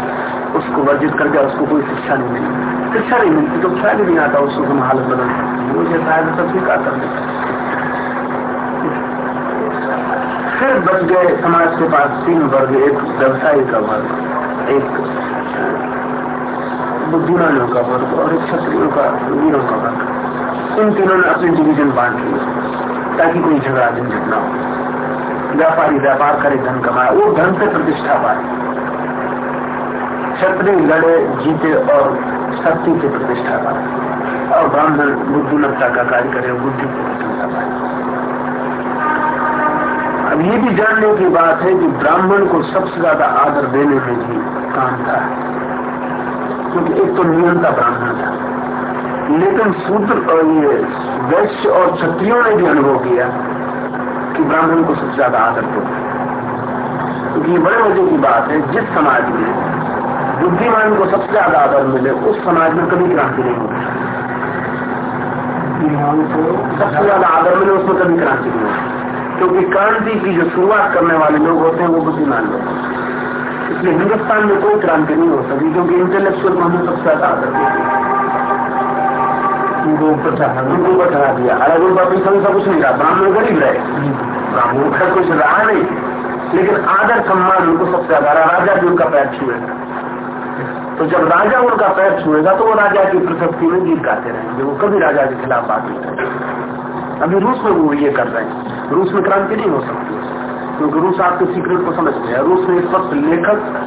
उसको वर्जित कर दिया उसको कोई शिक्षा नहीं मिली। शिक्षा नहीं मिलती तो ख्याल नहीं आता, उसको हम हालत बदल मुझे शायद सब स्वीकार कर देता फिर बच गए समाज के पास तीन वर्ग, एक व्यवसायी का वर्ग, एक बुद्धिमानों का वर्ग और एक क्षत्रियों का, वीरों का वर्ग। इन तीनों ने अपने डिवीज़न बांट लिए ताकि कोई झगड़ा, झंझट ना हो। व्यापारी व्यापार करे, धन कमाए। वो धन से प्रतिष्ठा पाए। क्षत्रिय लड़े जीते और शक्ति की प्रतिष्ठा पाए। और ब्राह्मण बुद्धिमत्ता का कार्य करे, बुद्धि की प्रशंसा पाए। अब ये भी जानने की बात है कि ब्राह्मण को सबसे ज़्यादा आदर देने में भी काम था। क्योंकि एक तो नियंता ब्राह्मण था। लेकिन सूत्र और ये वैश्य और क्षत्रियों ने भी अनुभव किया कि ब्राह्मण को सबसे ज़्यादा आदर दो। क्योंकि ये बड़े मज़े की बात है, जिस समाज में बुद्धिमान को सबसे ज़्यादा आदर मिले उस समाज में कभी क्रांति नहीं होती। सबसे ज़्यादा आदर मिले उसमें कभी क्रांति नहीं होती। क्योंकि क्रांति की जो शुरुआत करने वाले लोग होते हैं वो बुद्धिमान लोग इसलिए हिंदुस्तान में कोई क्रांति नहीं हो सकती क्योंकि इंटेलेक्चुअल को हमें सबसे ज़्यादा आदर देती उनको बढ़ा दिया। उनका पैसा उनका कुछ नहीं रहा। ब्राह्मण गरीब रहे। ब्राह्मण का कुछ रहा नहीं। लेकिन आदर सम्मान उनको सबसे ज़्यादा राजा भी उनका पैर छुए। तो जब राजा उनका पैर छुएगा तो वो राजा की प्रशस्ति में गीत गाते रहेंगे। वो कभी राजा के खिलाफ बात नहीं करेंगे। अभी रूस में वो ये कर रहे हैं। रूस में क्रांति नहीं हो सकती। क्योंकि रूस आपके सीक्रेट को समझते हैं। रूस में इस वक्त लेखक,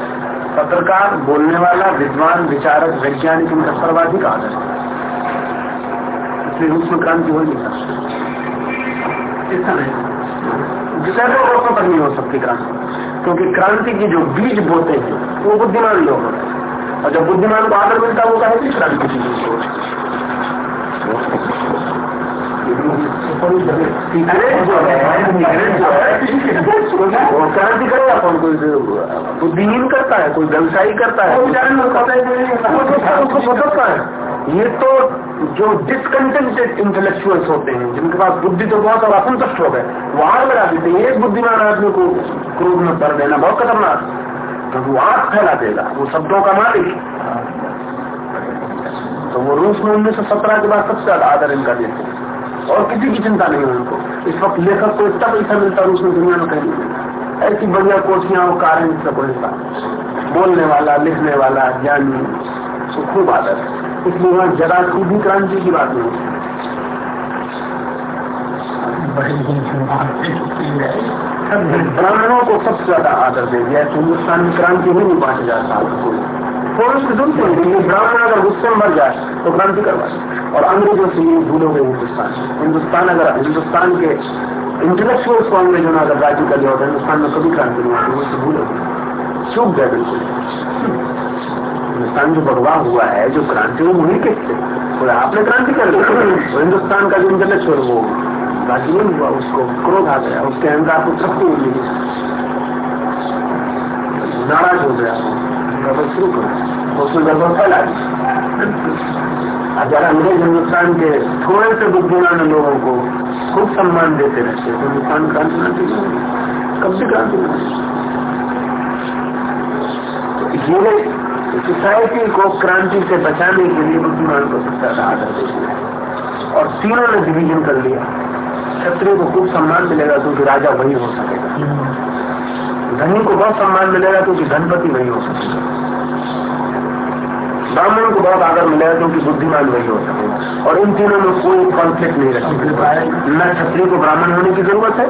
पत्रकार, बोलने वाला, विद्वान, विचारक, वैज्ञानिक, इनका सर्वाधिक आदर है। इसलिए रूस में क्रांति हो नहीं सकती। ऐसा नहीं सैकड़ों वर्षों तक नहीं हो सकती क्रांति। क्योंकि क्रांति की जो बीज बोते हैं, वो बुद्धिमान लोग होते हैं। और जब बुद्धिमान को आदर मिलता है वो कहे कि क्रांति की क्रांति करेगा कौन कोई बुद्धिहीन करता है कोई व्यवसायी करता है। उसको है। ये तो जो डिसकंटेंटेड इंटेलेक्चुअल्स होते हैं जिनके पास बुद्धि तो बहुत और असंतुष्ट हो गए वो आग लगा देते हैं। एक बुद्धिमान आदमी को क्रोध में कर देना बहुत खतरनाक। तो वो आग फैला देगा, वो शब्दों का मालिक तो वो रूस में उन्नीस सौ सत्रह के बाद सबसे ज़्यादा आदर इनका देते हैं। और किसी की चिंता नहीं है उनको। इस वक्त लेखक को इतना पैसा मिलता रूस में दुनिया में कहीं नहीं ऐसी बढ़िया कोठियाँ और कार बोलने वाला, लिखने वाला, ज्ञानी खूब आदर इसलिए वहाँ जरा क्रांति की बात नहीं ब्राह्मणों को सबसे ज़्यादा आदर दे दिया हिंदुस्तान में क्रांति ही नहीं पाँच हज़ार साल हैं ये ब्राह्मण अगर गुस्से मर जाए तो क्रांति करवा और अंग्रेज़ों से ये भूल गए हिंदुस्तान हिंदुस्तान अगर हिंदुस्तान के इंटेलेक्चुअल्स को अंग्रेज़ों ने अगर राज्य कर लिया होता हिंदुस्तान में कभी क्रांति नहीं आती, वो भूल हो गई चूक गए बिल्कुल। हिंदुस्तान जो भगवा हुआ है, जो क्रांति वही किससे आपने क्रांति कर ली। हिंदुस्तान का जो इंटेलेक्चुअल वो नहीं हुआ, उसको क्रोध आ गया, उसके अहंकार को तृप्ति मिली। नाराज़ हो गया गड़बड़ शुरू कर उसने गड़बड़ फैला अगर अंग्रेज़ हिंदुस्तान के थोड़े से बुद्धिमान लोगों को खूब सम्मान देते रहते तो हिंदुस्तान क्रांति कब से क्रांति तो ये सोसाइटी को क्रांति से बचाने के लिए बुद्धिमान को सबसे ज़्यादा आदर देते हैं और तीनों ने डिवीज़न कर लिया। क्षत्रिय को खूब सम्मान मिलेगा क्योंकि राजा वही हो सकेगा। धनी को बहुत सम्मान मिलेगा क्योंकि धनपति वही हो सकेगा। ब्राह्मण को बहुत आदर मिलेगा क्योंकि बुद्धिमान वही हो सकेगा। और इन तीनों में कोई कॉन्फ्लिक्ट नहीं रखेगा न क्षत्रिय को ब्राह्मण होने की ज़रूरत है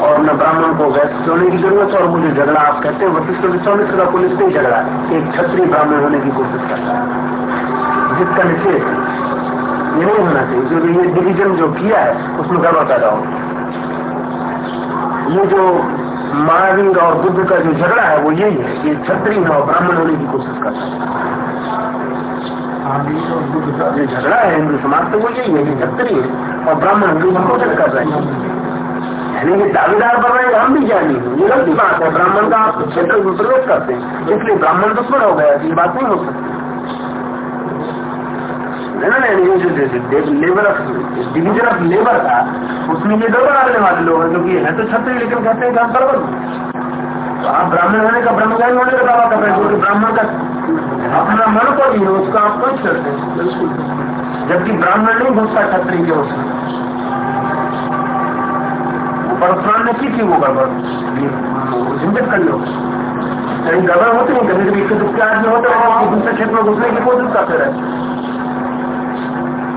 और न ब्राह्मण को वैश्य होने की ज़रूरत है। और मुझे झगड़ा आप कहते हैं, वशिष्ठ विश्वामित्र का पुलिस नहीं झगड़ा एक क्षत्रिय ब्राह्मण होने की कोशिश करता है। जिसका निषेध ये नहीं होना चाहिए। क्योंकि ये डिवीज़न जो किया है, उसमें गड़बड़ पैदा हो ये जो महावीर और बुद्ध का जो झगड़ा है, वो यही है कि क्षत्रिय और ब्राह्मण होने की कोशिश करता है। जो झगड़ा है, हिंदू समाज तो वो यही है कि क्षत्रिय और ब्राह्मण हिंदू संकोचन कर रहे हैं। यानी कि दावेदार बन रहे हम भी जानी ये गलती बात है। ब्राह्मण का आप क्षेत्र में प्रवेश करते हैं, इसलिए ब्राह्मण दुश्मन हो गया ये बात नहीं हो सकती। Labour of division of labour था उसमें ये गड़बड़ आने वाले लोग हैं, क्योंकि है तो छत्री लेकिन कहते हैं कि बराबर तो आप ब्राह्मण होने का ब्रह्मज्ञानी होने का दावा कर रहे हैं, क्योंकि ब्राह्मण का अपना मन को भी है, उसका आप कुछ करते हैं बिल्कुल। जबकि ब्राह्मण नहीं घुसता छत्री के उसमें। परशुराम ने की थी वो गड़बड़ झंझट कर लो। कहीं गड़बड़ होते हैं कभी कभी इक्के दुख आदमी होते हैं दूसरे क्षेत्र में घुसने की कोशिश करते रहे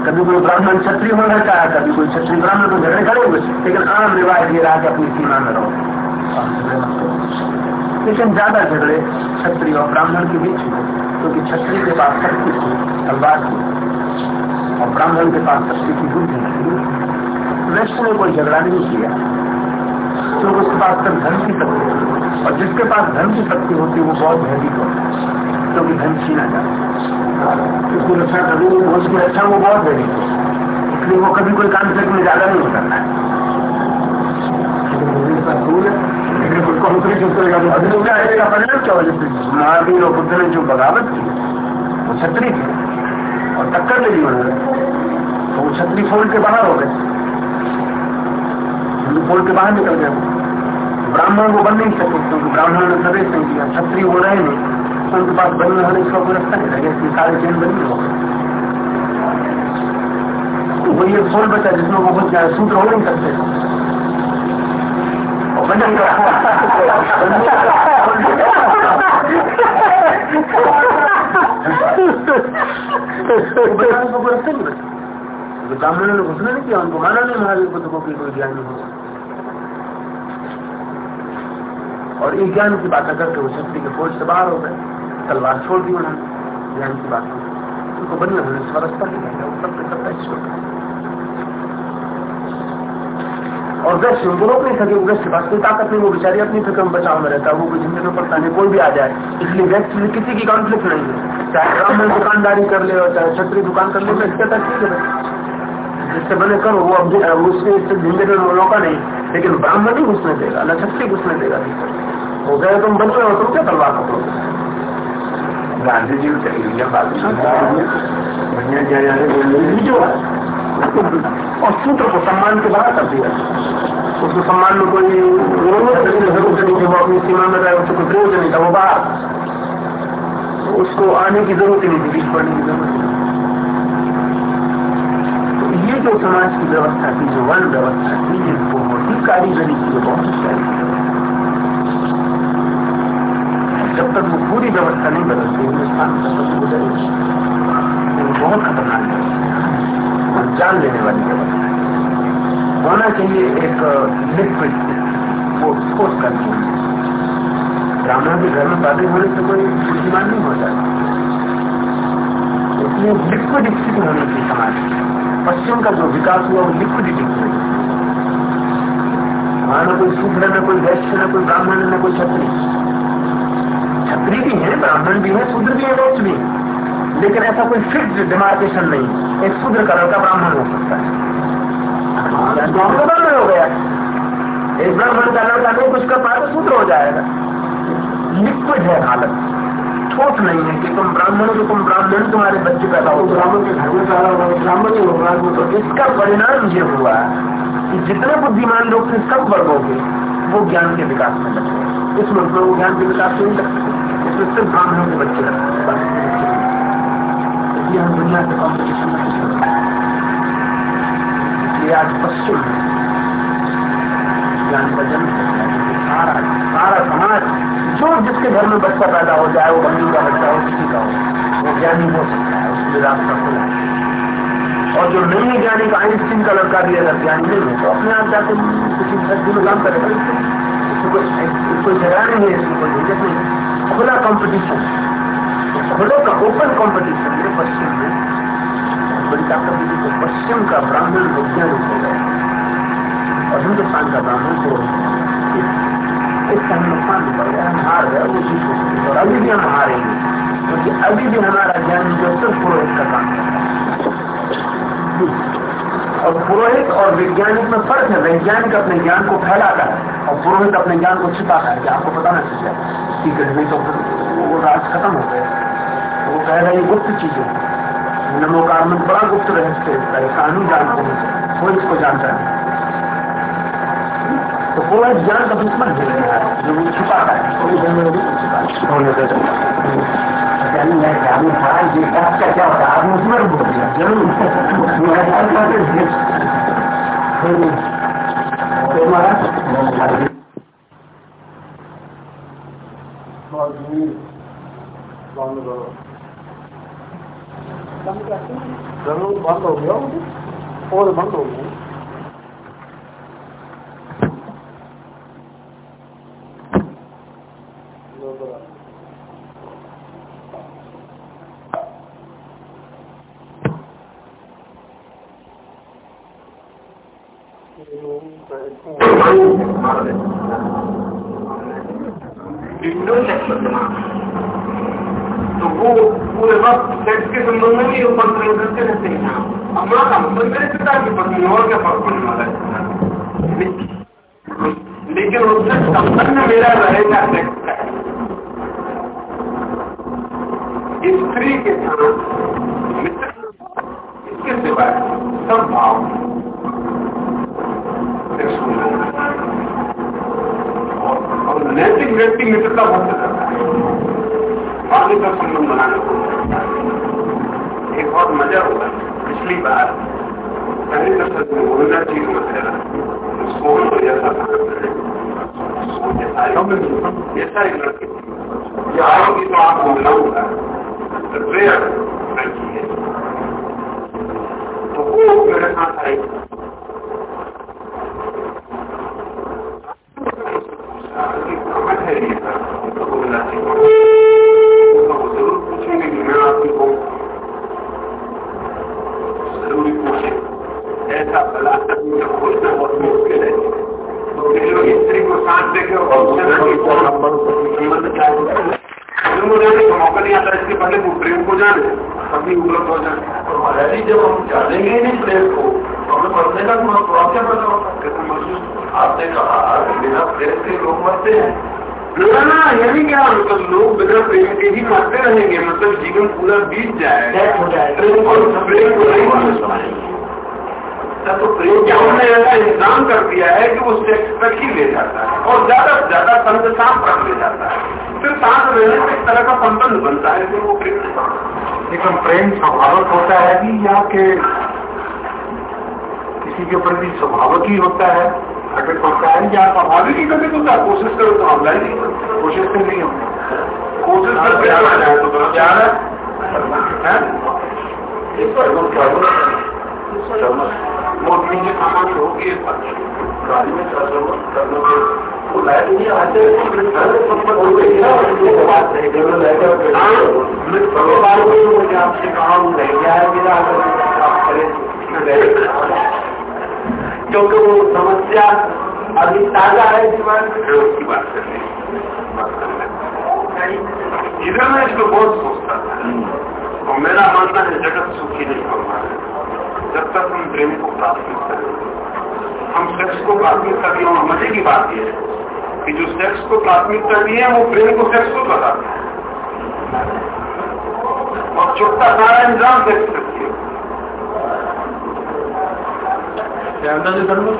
कभी कोई ब्राह्मण क्षत्रिय होना चाहे कभी कोई क्षत्रिय ब्राह्मण को झगड़े हुए लेकिन आम रिवाज ये रहा कि अपनी सीमा में रहो। लेकिन ज़्यादा झगड़े क्षत्रिय और ब्राह्मण के बीच हुए, क्योंकि क्षत्रिय के पास शक्ति थी, तलवार थी, और ब्राह्मण के पास शक्ति की बुद्धि थी। वैश्य ने कोई झगड़ा नहीं किया, क्योंकि उसके पास सिर्फ़ धन की शक्ति और जिसके पास धन की शक्ति होती है वो बहुत भयभीत होता है क्योंकि धन छीना जाता। उसकी रक्षा कभी उसकी रक्षा वो बहुत होती इसलिए वो कभी कोई कॉन्फ्लिक्ट में ज़्यादा नहीं हो सकता। है महावीर और बुद्ध ने जो बगावत की वो छत्री थी। और टक्कर ले ली उन्होंने तो वो छत्री फोड़ के बाहर हो गए हिंदू फोड़ के बाहर निकल गए ब्राह्मण को बन नहीं सके क्योंकि ब्राह्मण ने प्रवेश नहीं किया छत्री हो रहे नहीं। उनके पास बनने वाले इसका कोई रखता नहीं लगे इसकी सारे चेन बनी हो वही एक फ़ोन बचा जिसमें वो बच जाए सूत्र हो नहीं सकते ब्राह्मणों ने घोषणा नहीं किया उनको माना नहीं महावीर बुद्ध को कोई ज्ञान नहीं होगा और एक ज्ञान की बात करके वो शक्ति के फौज से बाहर हो गए। तलवार छोड़ दी उन्होंने। ज्ञान की बात उनको बनी उन्होंने स्वरस्ता नहीं किया सब और वैश्य रोक नहीं सके वैश्य पास कोई ताकत नहीं, वो बेचारी अपनी फ़िक्र में बचाव में रहता है। वो कोई ज़िंदगी में पड़ता नहीं, कोई भी आ जाए। इसलिए वैश्य में किसी की कॉन्फ्लिक्ट नहीं है। चाहे ब्राह्मण दुकानदारी कर ले और चाहे छत्री दुकान कर ले मैं इसके तक ठीक है जिससे बने करो, वो अब उसके इससे ज़िंदगी में मौका नहीं। लेकिन ब्राह्मण ही घुसने देगा, न छत्री घुसने देगा। वो गए, तुम बन रहे हो, तुम क्या तलवार पकड़ो गांधी जी जो है। और सूत्र को सम्मान के बाहर कर दिया। उसको सम्मान में कोई ज़रूरत थी अपनी सीमा में रहे, उसको प्रयोजन नहीं था, वो बाहर। उसको आने की ज़रूरत ही नहीं थी, बीच पड़ने की ज़रूरत तो ये जो समाज की व्यवस्था थी, जो वन व्यवस्था थी, ये बहुत ही कारीगरी की बहुत ही जब तक वो पूरी व्यवस्था नहीं बदलती हिंदुस्तान तब तक गुजरेगी बहुत खतरनाक है। जान लेने वाली व्यवस्था है। होना चाहिए एक लिक्विड वो ठोस करके ब्राह्मण के घर में शादी होने से कोई बुद्धिमान नहीं होता इसलिए लिक्विड स्थिति होनी चाहिए समाज पश्चिम का जो विकास हुआ, वो लिक्विडिटी की वहाँ न कोई शूद्र न कोई वैश्य, न कोई ब्राह्मण, न कोई छत्री छत्री भी है ब्राह्मण भी है शूद्र भी है वैश्य भी लेकिन ऐसा कोई फिक्स डिमार्केशन नहीं। एक शूद्र कलर का ब्राह्मण हो सकता है। ब्राह्मण हो गया। एक ब्राह्मण का लड़का नहीं कुछ कर पाए तो शूद्र हो जाएगा। लिक्विड है हालत। ठोस नहीं है कि तुम ब्राह्मण हो तो तुम ब्राह्मण तुम्हारे बच्चे पैदा हो ब्राह्मण के घर में पैदा होगा ब्राह्मण ही होगा तो इसका परिणाम ये हुआ कि जितने बुद्धिमान लोग थे सब वर्गों के वो ज्ञान के विकास में लगे। इस मुल्क में वो ज्ञान के विकास में नहीं इसमें सिर्फ़ ब्राह्मणों के बच्चे इसलिए हम दुनिया के कॉम्पिटिशन इसलिए आज पश्चिम ज्ञान का जन्म सारा सारा समाज, जो जिसके घर में बच्चा पैदा हो जाए, वो बंधु का बच्चा हो, किसी का हो, वो ज्ञानी हो सकता है, उसके रास्ता खुला और जो नहीं है ज्ञानी का, आइंस्टीन का लड़का भी अगर ज्ञानी नहीं है तो अपने आप जाके किसी सज्जी में काम करेगा कोई जगह नहीं है, इसमें कोई झंझट नहीं खुला कंपटीशन खुले का ओपन कंपटीशन है पश्चिम में बड़ी ताकत दी तो पश्चिम का ब्राह्मण वैज्ञानिक हो गया। और हिंदुस्तान का ब्राह्मण को इसका नुकसान पड़ गया हम हार गए वो चीज़ और अभी भी हम हारेंगे। क्योंकि अभी भी हमारा ज्ञान जो सिर्फ़ पुरोहित का काम और पुरोहित और वैज्ञानिक में फ़र्क है। वैज्ञानिक अपने ज्ञान को फैलाता है और पुरोहित अपने ज्ञान को छिपाता है। आपको पता ना चल सीक्रेट नहीं तो वो राज खत्म हो गया। वो कहेगा ये गुप्त चीज़ें नमोकार में बड़ा गुप्त रहस्य है कानून जानते हैं? कोई इसको जानता है तो पूरा ज्ञान का दुश्मन है जो वो छुपाता है कोई जन्म में भी होने दे मैं ग्रामीण था ये का क्या होता है? आपने उसमें बोल दिया ज़रूर। ज़रूर बंद हो गया और बंद हो गया तो वो पूरे वक्त सेक्स के संबंध में भी ऊपर करते रहते हैं अपना का मतलब की पत्नी और क्या फ़र्क पड़ने वाला है? लेकिन उससे संबंध मेरा रहेगा स्त्री के साथ मित्र, इसके सिवाय सब भाव नैतिक व्यक्ति मित्रता बहुत करता है। बाकी का संबंध बनाने को एक बहुत मज़ा हुआ पिछली बार कहीं का सच में चीज़ मत है सोच जैसा ऐसा एक लड़की। ये आओगी तो आप बोलना होगा। लड़की है तो वो मेरे साथ आई प्रेम को जाने का मौका नहीं आता इसके पहले वो प्रेम को जाने सभी उपलब्ध हो जाए जब हम जानेंगे ही नहीं प्रेम को तो हमें मरने का तो क्या पता होगा कैसे महसूस आपने कहा बिना प्रेम के लोग मरते हैं। ना ना यही क्या? मतलब लोग बिना प्रेम के ही मरते रहेंगे मतलब जीवन पूरा बीत जाए प्रेम को प्रेम को नहीं तो प्रेम क्या हमने ऐसा इंतज़ाम कर दिया है कि वो सेक्स तक ही ले जाता है और ज़्यादा से ज़्यादा संत सांस तक ले जाता है? फिर सांस रहने से एक तरह का संबंध बनता है कि वो प्रेम लेकिन प्रेम स्वाभाविक होता है कि या के किसी के प्रति स्वाभाविक ही होता है घटित होता है या स्वाभाविक ही घटित होता है। कोशिश करो तो हमला ही नहीं कोशिश से नहीं होता। कोशिश करते जाए तो क्या है? वो नीचे सामान होगी गाड़ी में वो लाइट नहीं आपसे कहा नहीं है मेरा क्योंकि वो समस्या अभी ताज़ा है जीवन की बात करने इधर मैं इसको बहुत सोचता था। और मेरा मानना है जगत सुखी नहीं होगा जब तक हम प्रेम को प्राथमिकता हम सेक्स को प्राथमिकता दिए और मज़े की बात यह है। कि जो सेक्स को प्राथमिकता दी है वो प्रेम को सेक्स को बताते हैं। और चुपता सारा इंतज़ाम सेक्स करती है।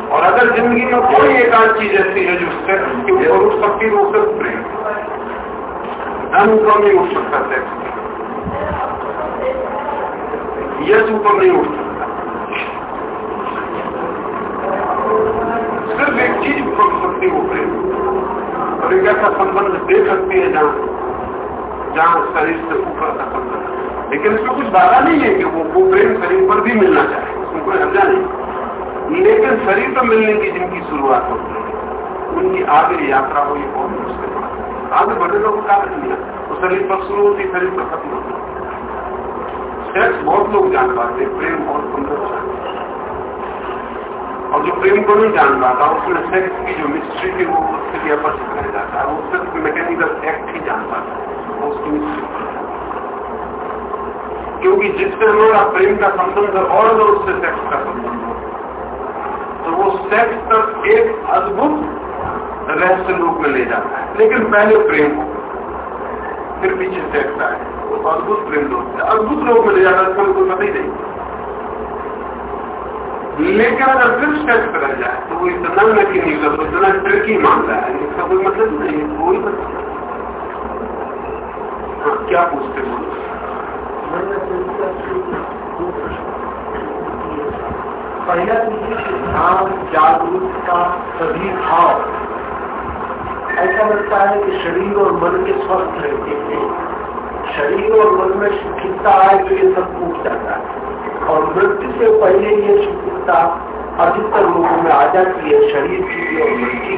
और अगर ज़िंदगी में कोई एक आध चीज़ ऐसी है जो सेक्स की ऊपर उठ सकती है वो सिर्फ़ प्रेम धन ऊपर नहीं उठ सकता सेक्स यश ऊपर नहीं उठ सकता। सिर्फ़ एक चीज़ ऊपर सकती है वो प्रेम और एक संबंध दे सकती है जहाँ जहाँ शरीर से ऊपर का संबंध। लेकिन इसमें कुछ बाधा नहीं है कि वो वो प्रेम शरीर पर भी मिलना चाहिए उसमें कोई हर्जा नहीं। लेकिन शरीर पर मिलने की जिनकी शुरुआत होती है, उनकी आगे यात्रा हुई बहुत मुश्किल आगे बढ़े लोग नहीं तो शरीर पर शुरू होती, शरीर पर खत्म होती। सेक्स बहुत लोग जान पाते प्रेम बहुत जानते और जो प्रेम को नहीं जान पाता उसमें सेक्स की जो मिस्ट्री थी, वो उसके लिए अपरिचित रह जाता है वो सिर्फ़ मैकेनिकल एक्ट ही जान पाता। है उसकी मिस्ट्री क्योंकि जिससे हमारा प्रेम का संबंध और अगर उससे सेक्स का संबंध हो। तो वो सेक्स तक एक अद्भुत रहस्य रूप में ले जाता है। लेकिन पहले प्रेम हो फिर पीछे सेक्स आए। तो अद्भुत प्रेम लोग अद्भुत रूप में ले जाता है इसका कोई पता ही नहीं। लेकिन अगर फिर सेक्स रह जाए तो वो इतना नकी कर इतना ट्रिकी मामला है, इसका कोई मतलब नहीं कोई मतलब हाँ। क्या पूछते बोलो पहला चीज़ ध्यान जागरूकता सभी भाव। ऐसा लगता है कि शरीर और मन के स्वस्थ रहते हैं। शरीर और मन में सुखिता आए तो ये सब टूट जाता है। और मृत्यु से पहले ये सुखिता अधिकतर लोगों में आ जाती है, शरीर की और मन की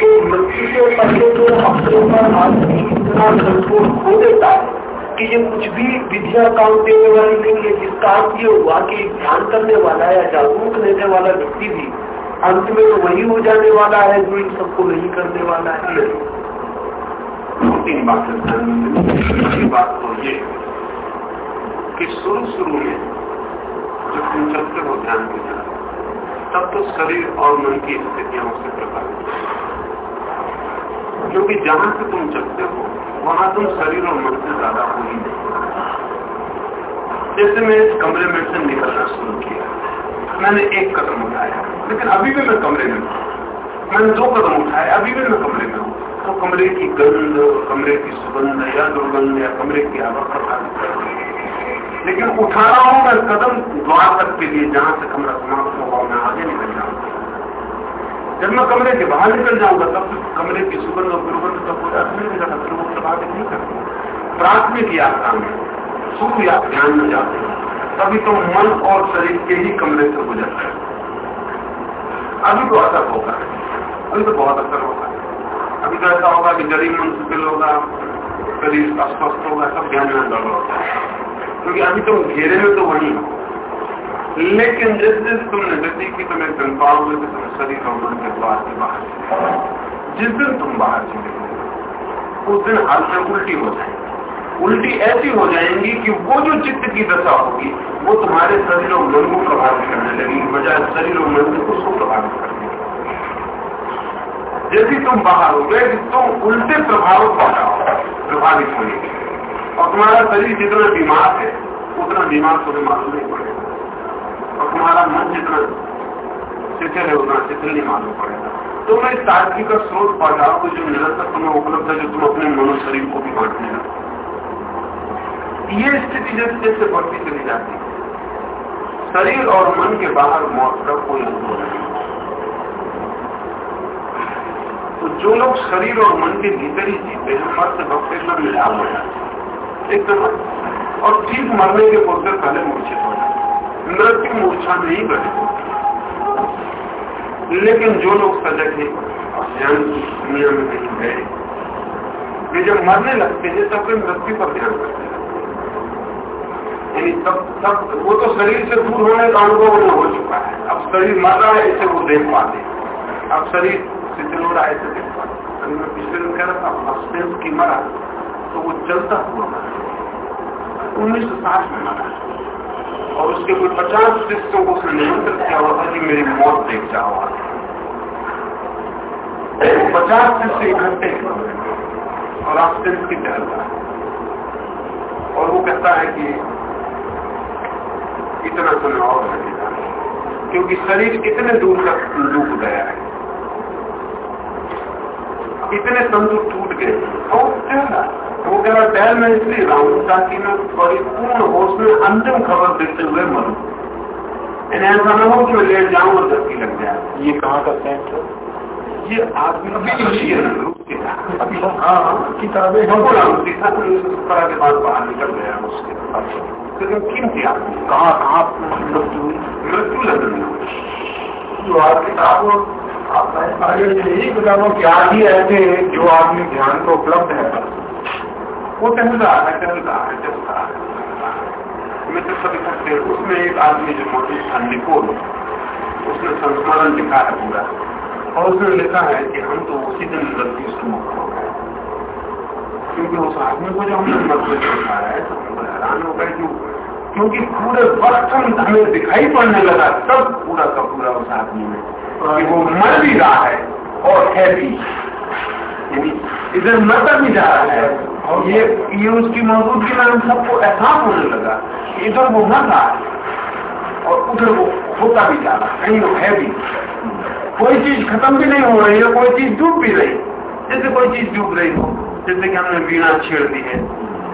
तो मृत्यु से पहले जो अपने पर आदमी इतना संतोष खो देता है कि ये कुछ भी विधिया काम देने वाली नहीं है, जिसका अर्थ ये हुआ कि ध्यान करने वाला या जागरूक रहने वाला व्यक्ति भी अंत में तो वही हो जाने वाला है जो इन सबको नहीं करने वाला है। तीन बातें बात तो ये कि शुरू शुरू में जब तुम चलते हो ध्यान के तरफ़ तब तो शरीर और मन की स्थितियाँ उससे प्रभावित क्योंकि जहाँ से तुम चलते हो, वहाँ तुम शरीर और मन से ज़्यादा हो ही नहीं जैसे मैं इस कमरे में से निकलना शुरू किया, मैंने एक कदम उठाया, लेकिन अभी भी मैं कमरे में हूँ। मैंने दो कदम उठाए, अभी भी मैं कमरे में हूँ। तो कमरे की गंध, कमरे की सुगंध या दुर्गंध या कमरे की आवक प्रभावित कर लेकिन उठा रहा हूँ मैं कदम द्वार तक के लिए, जहाँ से कमरा समाप्त होगा मैं आगे निकल जाऊँगा जब मैं कमरे के बाहर निकल जाऊँगा, तब कमरे की सुगंध और दुर्गंध तब हो जाती है फिर वो प्रभावित नहीं करती प्राथमिक यात्रा में शुरू या ध्यान में जाते हैं, तभी तो मन और शरीर के ही कमरे से गुजर रहे अभी तो असर होगा, अभी तो बहुत असर होगा। अभी तो ऐसा होगा कि गरीब मन सुखिल होगा शरीर अस्वस्थ होगा सब ध्यान में गड़बड़ होता है। क्योंकि अभी तुम तो घेरे में तो वही हो। लेकिन जिस दिन तुमने गति की तुम्हें दिन पाओगे कि तुम शरीर और मन के द्वार से बाहर जिस दिन तुम बाहर चले उस दिन हालत उल्टी हो जाएगी। उल्टी ऐसी हो जाएँगी कि वो जो चित्त की दशा होगी, वो तुम्हारे शरीर और मन को प्रभावित करने लगेगी, बजाय शरीर और मन को उसको प्रभावित करने जैसे तुम बाहर हो गए, तुम उल्टे प्रभाव प्रभावित होंगे और तुम्हारा शरीर जितना बीमार है, उतना बीमार तुम्हें मालूम नहीं पड़ेगा। और तुम्हारा मन जितना शिथिल है, उतना शिथिल नहीं मालूम पड़ेगा। तो मैं इस ताजगी का स्रोत पा जाओ कि जो निरंतर तुम्हें उपलब्ध है, जो तुम अपने मनो शरीर को भी बांटने लगो ये स्थिति जैसे जैसे बढ़ती चली जाती है, शरीर और मन के बाहर मौत का कोई अनुभव नहीं। तो जो लोग शरीर और मन के भीतर ही जीते हैं मर्द भक्त एकदम मिलाप हो जाते एकदम और ठीक मरने के कुछ पहले मूर्छित हो। जाते मृत्यु मूर्छा नहीं बने। लेकिन जो लोग सजग हैं ध्यान की दुनिया में नहीं गए, वे जब मरने लगते हैं, तब वे मृत्यु पर ध्यान करते हैं। तब तब वो तो शरीर से दूर होने का अनुभव उन्हें हो चुका है। अब शरीर मर रहा है, इसे वो देख पाते अब शरीर शिथिल हो रहा है इसे देख पाते मैं पिछले दिन कह रहा था हस्पेंस की मरा। तो वो चलता हुआ मरा उन्नीस सौ साठ में मरा। और उसके कोई पचास शिष्यों को उसने निमंत्रित किया हुआ था कि मेरी मौत देख जाओ। पचास शिष्य इकट्ठे और आप सिर्फ़ की टहल रहा और वो कहता है कि इतना समय और क्योंकि शरीर इतने दूर तक डूब गया है। इतने तंतु टूट गए। तो वो कह रहा टहल मैं इसलिए रहा हूँ ताकि मैं परिपूर्ण होश में अंतिम खबर देते हुए मरूं। ऐसा न हो कि मैं लेट जाऊँ और धरती लग जाए। ये कहाँ का सेंट है? ये आदमी अच्छा। हाँ हाँ। किताबें बोला के बाद बाहर निकल गया उसके लेकिन कीमती आदमी कहाँ कहाँ मृत्यु मृत्यु लंदन में जो आप किताबों यही किताबों क्या ही ऐसे जो आदमी ध्यान को उपलब्ध है, वो टहल रहा है टहल रहा है टहल रहा है मित्र सभी करते उसमें एक आदमी जो मौजूद था, निकोल, उसने संस्मरण लिखा है पूरा। और उसने लिखा है कि हम तो उसी दिन गलती से मुक्त हो गए। क्योंकि उस आदमी को जो हमने मत में देखा है तो हम हैरान हो गए क्यों? क्योंकि पूरे वक्त हमें दिखाई पड़ने लगा, तब पूरा का पूरा उस आदमी में। कि वो मर भी रहा है और है भी। इधर मरता भी जा रहा है। ये ये उसकी मौजूदगी में हम सबको एहसास होने लगा कि इधर वो मर रहा है और उधर वो होता भी जा रहा है, कहीं वो है भी। कोई चीज़ खत्म भी नहीं हो रही है, कोई चीज़ डूब भी रही। जैसे कोई चीज़ डूब रही हो, जैसे कि हमने वीणा छेड़ दी है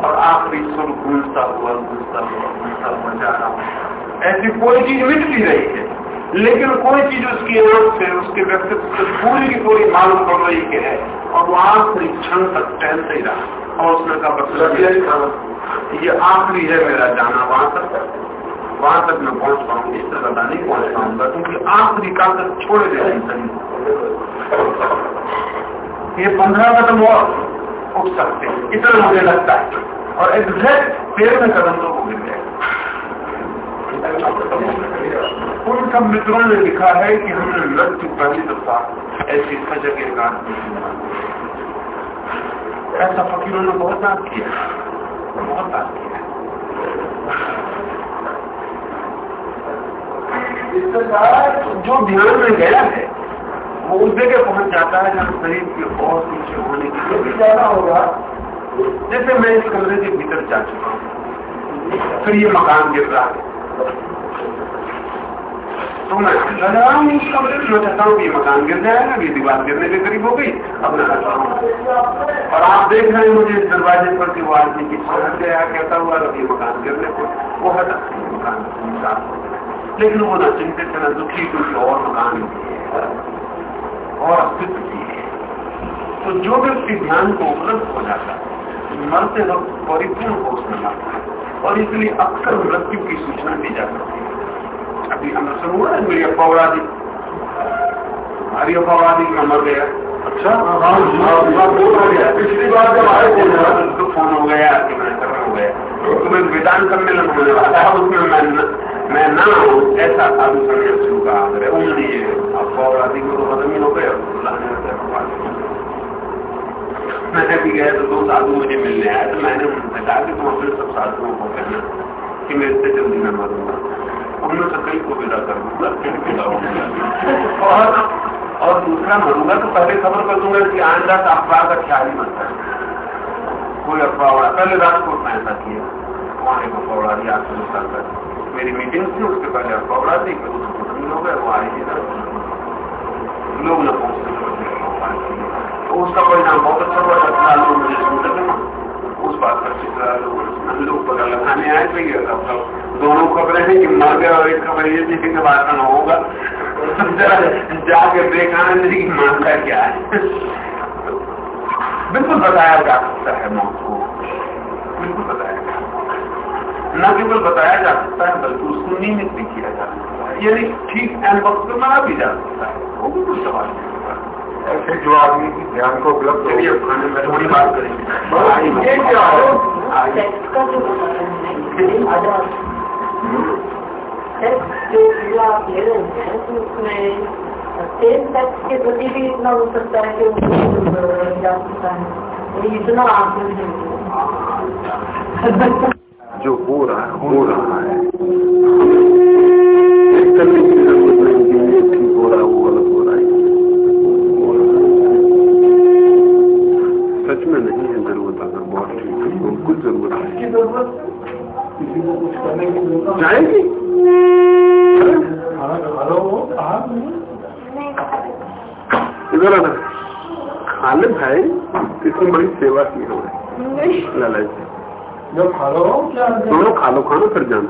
और आखिरी सुर गूंजता हुआ गूंजता हुआ, घूमता हुआ जा रहा ऐसी कोई चीज़ मिट भी रही है। लेकिन कोई चीज़ उसकी आँख से, उसके व्यक्तित्व से पूरी की पूरी मालूम पड़ रही के है। और वो आखिरी क्षण तक टहलते ही रहा। और उसने कहा, बस ये आखिरी है मेरा जाना, वहाँ तक वहाँ तक मैं पहुँच पाऊँगी। इससे ज़्यादा नहीं पहुँच पाऊँगा, क्योंकि आखिरी का तक छोड़ दे ये पंद्रह कदम और उठ सकते इतना मुझे लगता है। और एग्जैक्ट पेड़ में कदम तो वो गिर गए उन सब मित्रों ने लिखा है कि हमने मृत्यु पहली दफ़ा ऐसी सजग एक आदमी ऐसा फकीरों ने बहुत बात किया। बहुत बात किया। जो ध्यान में गया है, वो उस जगह पहुँच जाता है जहाँ शरीर के बहुत पीछे होने की जो भी ज़्यादा होगा, जैसे मैं इस कमरे के भीतर जा चुका हूँ। फिर ये मकान गिर रहा है। तो मैं लग रहा हूँ उस कमरे में चाहता हूँ कि मकान गिर जाएगा ये दीवार गिरने के करीब हो गई अब मैं रखता हूँ और आप देख रहे हैं मुझे दरवाजे पर कि वो आदमी की हट गया कहता हुआ अब ये मकान गिरने को वो हटा मकान हो लेकिन वो ना चिंतित है ना दुखी क्योंकि और मकान और अस्तित्व की है तो जो व्यक्ति ध्यान को उपलब्ध हो जाता है मरते वक्त परिपूर्ण हो है। और इसलिए अक्सर मृत्यु की सूचना दी जा सकती है। अभी हमने सुना है मेरी अपवादी। हमारी अपवादी में मर गया। अच्छा? पिछली बार जब आए तो फ़ोन हो गया कि मैं हो गया तुम्हें सम्मेलन होने वाला है उसमें मैं मैं ना हूँ ऐसा साधु संन्यासियों का आग्रह उन्होंने को तो खत्म ही हो गए मैंने भी गया तो दो साधु मुझे मिलने आए तो मैंने उनसे कहा कि तुम अपने सब साधुओं को कहना कि मैं इससे जल्दी मैं मरूँगा उनमें से कई को विदा कर दूँगा और और दूसरा मरूँगा तो पहले खबर कर दूँगा कि आज रात अफवाह का ख्याल ही मत कोई अफवाह पहले राजकोट में ऐसा किया। वहाँ एक अफवाह आज से साल तक मेरी मीटिंग थी, उसके पहले पकड़ा थी कि उसको खत्म हो गया वो आई लोग न पहुँचते तो उसका बहुत अच्छा हुआ सत्रह लोग मुझे सुनते उस बात का चित्र लोग पता लगाने आए थे दोनों खबरें हैं कि मर गया और एक खबर ये थी कि वासन होगा जाके देखाने थी कि मानता क्या है बिल्कुल बताया जा सकता है मौत को। बिल्कुल बताया जा सकता है। न केवल बताया जा सकता है, बल्कि उसको नियमित भी किया जा सकता है। यानी ठीक एन वक्त पे मना भी जा सकता है। वो भी कुछ सवाल नहीं ऐसे जो आदमी की ध्यान को उपलब्ध में थोड़ी बात करेंगे ये क्या हो के प्रति भी इतना हो सकता है कि जो हो रहा है, हो रहा है। जाएगी इधर आना खालिद है इसने बड़ी सेवा की हमने लाला जी खा लो खा लो खाना फिर जान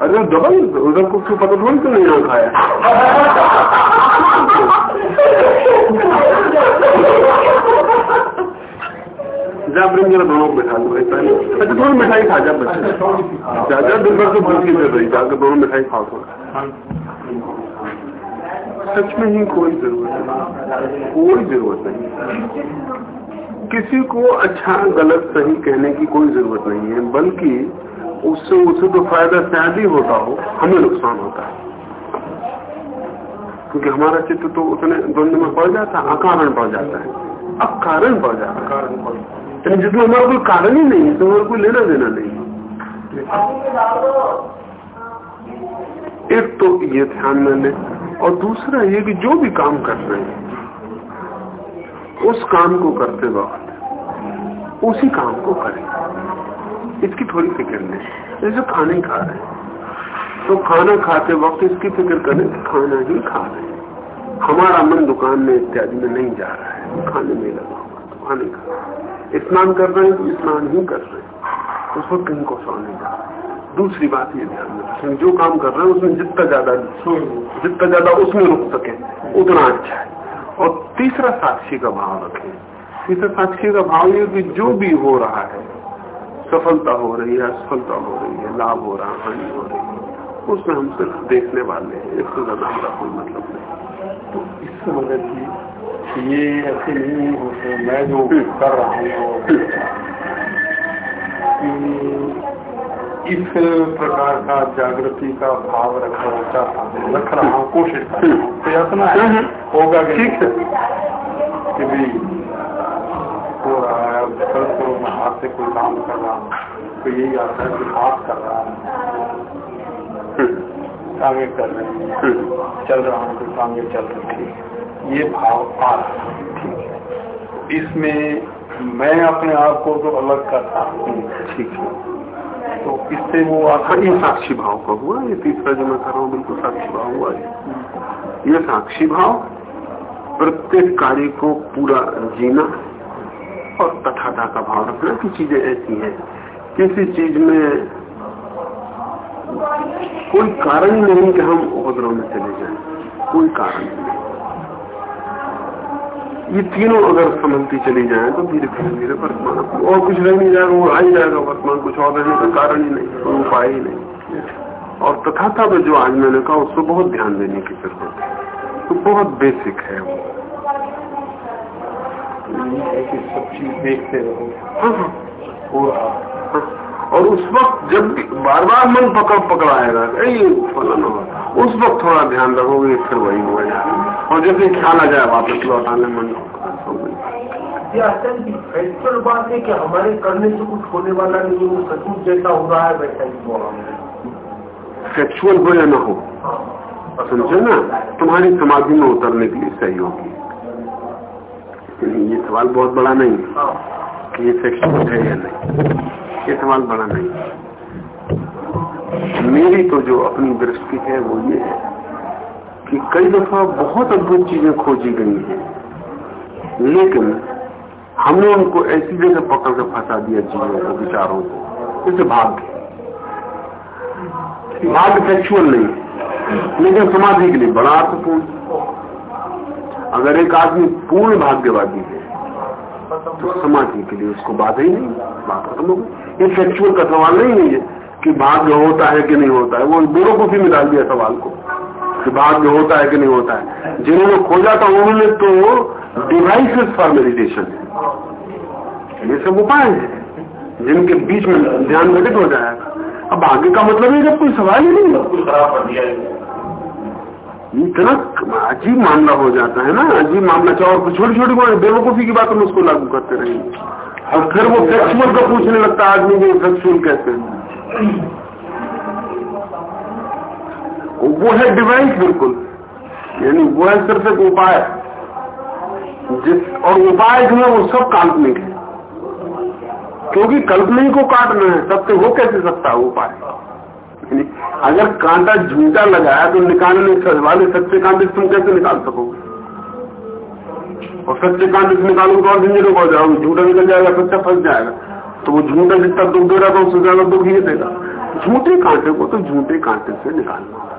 अरे दबाई उधर कुछ पता थोड़ी तो नहीं खाया जा ब्रिंग जरा दोनों को बैठा पहले। अच्छा थोड़ी मिठाई खा जा, बच्चे। जा जा दिन भर तो भूखी फिर रही जाकर दोनों मिठाई खाओ थोड़ा सच में ही कोई ज़रूरत नहीं, कोई ज़रूरत नहीं। किसी को अच्छा गलत, सही कहने की कोई ज़रूरत नहीं है, बल्कि उससे उसे तो फ़ायदा शायद ही होता हो, हमें नुकसान होता है। क्योंकि हमारा चित्र तो उतने द्वंद में पड़ जाता है अकारण पड़ जाता है। अब कारण पड़ जाता है। यानी जिसमें हमारा कोई कारण ही नहीं है तो हमारा कोई लेना देना नहीं एक तो ये ध्यान में ले और दूसरा ये कि जो भी काम कर रहे हैं, उस काम को करते वक्त, उसी काम को करें। इसकी थोड़ी फ़िक्र लें जैसे खाने खा रहे हैं तो खाना खाते वक्त इसकी फ़िक्र करें कि खाना ही खा रहे हैं। हमारा मन दुकान में इत्यादि में नहीं जा रहा है, खाने में लगा हुआ तो खाने खा स्नान कर रहे हैं तो स्नान ही कर रहे हैं। उस वक्त कहीं को सौ नहीं जा दूसरी बात ये ध्यान में जो काम कर रहे हैं, उसमें जितना ज़्यादा जितना ज़्यादा उसमें रुक सके, उतना अच्छा है। और तीसरा साक्षी का भाव रखें। तीसरा साक्षी का भाव ये कि जो भी हो रहा है, सफलता हो रही है, असफलता हो रही है, लाभ हो रहा है, हानि हो रही है, उसमें हम सिर्फ़ देखने वाले हैं, इससे ज़्यादा हमारा कोई मतलब नहीं। तो इससे मदद की ये ऐसे नहीं होते मैं जो कर रहा हूँ इस प्रकार का जागृति का भाव रखा होता रख रहा हूँ कोशिश कर रहा हूँ। प्रयत्न है। होगा कि ठीक है। कि भी हो रहा है अब कल को मैं हाथ से कोई काम कर रहा हूँ तो यही आता है कि हाथ कर रहा हूँ। टांगे कर रहे हैं। चल रहा हूँ तो टांगे चल रही है। ये भाव है इसमें मैं अपने आप को तो अलग करता हूँ। ठीक है। तो इससे वो आखिर ये साक्षी भाव का हुआ। ये तीसरा जो मैं कर रहा हूँ, बिल्कुल साक्षी भाव हुआ ये। ये साक्षी भाव प्रत्येक कार्य को पूरा जीना और तथाता का भाव रखना की चीज़ें ऐसी हैं। किसी चीज़ में कोई कारण नहीं कि हम उपद्रव में चले जाए। कोई कारण नहीं। ये तीनों अगर समझती चली जाए तो धीरे धीरे धीरे वर्तमान और कुछ रह नहीं जाएगा वो आ ही जाएगा वर्तमान कुछ और रहने का कारण ही नहीं कोई उपाय ही नहीं। और तथाता में जो आज मैंने कहा उसको बहुत ध्यान देने की ज़रूरत है। तो बहुत बेसिक है वो। है सब चीज़ देखते रहो हाँ, हाँ, हो। रहा हाँ। और उस वक्त जब भी बार बार मन पकड़ पकड़ाएगा "ए, ये फलन हुआ उस वक्त थोड़ा ध्यान रखोगे फिर वही हो जाए और जैसे ख्याल आ जाए वापस लौटाने मन हो बात है कि हमारे करने से कुछ होने वाला नहीं है वो सचमुच जैसा हो रहा है वैसा ही हो रहा है। सेक्सुअल हो या ना हो? समझे ना? तुम्हारी समाधि में उतरने के लिए सही होगी। ये सवाल बहुत बड़ा नहीं है कि ये सेक्सुअल है या नहीं। ये सवाल बड़ा नहीं। मेरी तो जो अपनी दृष्टि है वो ये है कि कई दफ़ा बहुत अद्भुत चीज़ें खोजी गई हैं, लेकिन हमने उनको ऐसी जगह पकड़ कर फंसा दिया जीवों को, विचारों को। जैसे भाग्य। भाग्य सेक्सुअल नहीं, लेकिन समाधि के लिए बड़ा अर्थपूर्ण। अगर एक आदमी पूर्ण भाग्यवादी है तो समाधि के लिए उसको बाधा ही नहीं बात खत्म हो गई। ये का सवाल नहीं है ये कि भाग्य होता है कि नहीं होता है। वो बेवकूफ़ी में डाल दिया सवाल को कि भाग्य होता है कि नहीं होता है। जिन्होंने खोजा था उन्होंने तो डिवाइसेस फॉर मेडिटेशन है। ये सब उपाय है जिनके बीच में ध्यान घटित हो जाएगा अब भाग्य का मतलब है जब कोई सवाल ही नहीं। इतना अजीब मामला हो जाता है ना अजीब मामला चाहे और छोटी छोटी बेवकूफ़ी की बात हम उसको लागू करते रहेंगे। और फिर वो सेक्सुअल का पूछने लगता है आदमी को सेक्सुअल कैसे? वो है डिवाइस बिल्कुल। यानी वो है सिर्फ़ एक उपाय। जिस और उपाय जो है वो सब काल्पनिक है। क्योंकि कल्पना ही को काटना है सबसे हो कैसे सकता है उपाय? अगर कांटा झूठा लगाया तो निकालने वाले सच्चे कांटे तुम कैसे निकाल सकोगे? और सच्चे कांटे से निकालू तो और झंझट हो जाओ झूठा निकल जाएगा, सच्चा फंस जाएगा। तो वो झूठा जितना दुख दे रहा था, उससे ज़्यादा दुख ही देगा। झूठे कांटे को तो झूठे कांटे से निकालना होगा।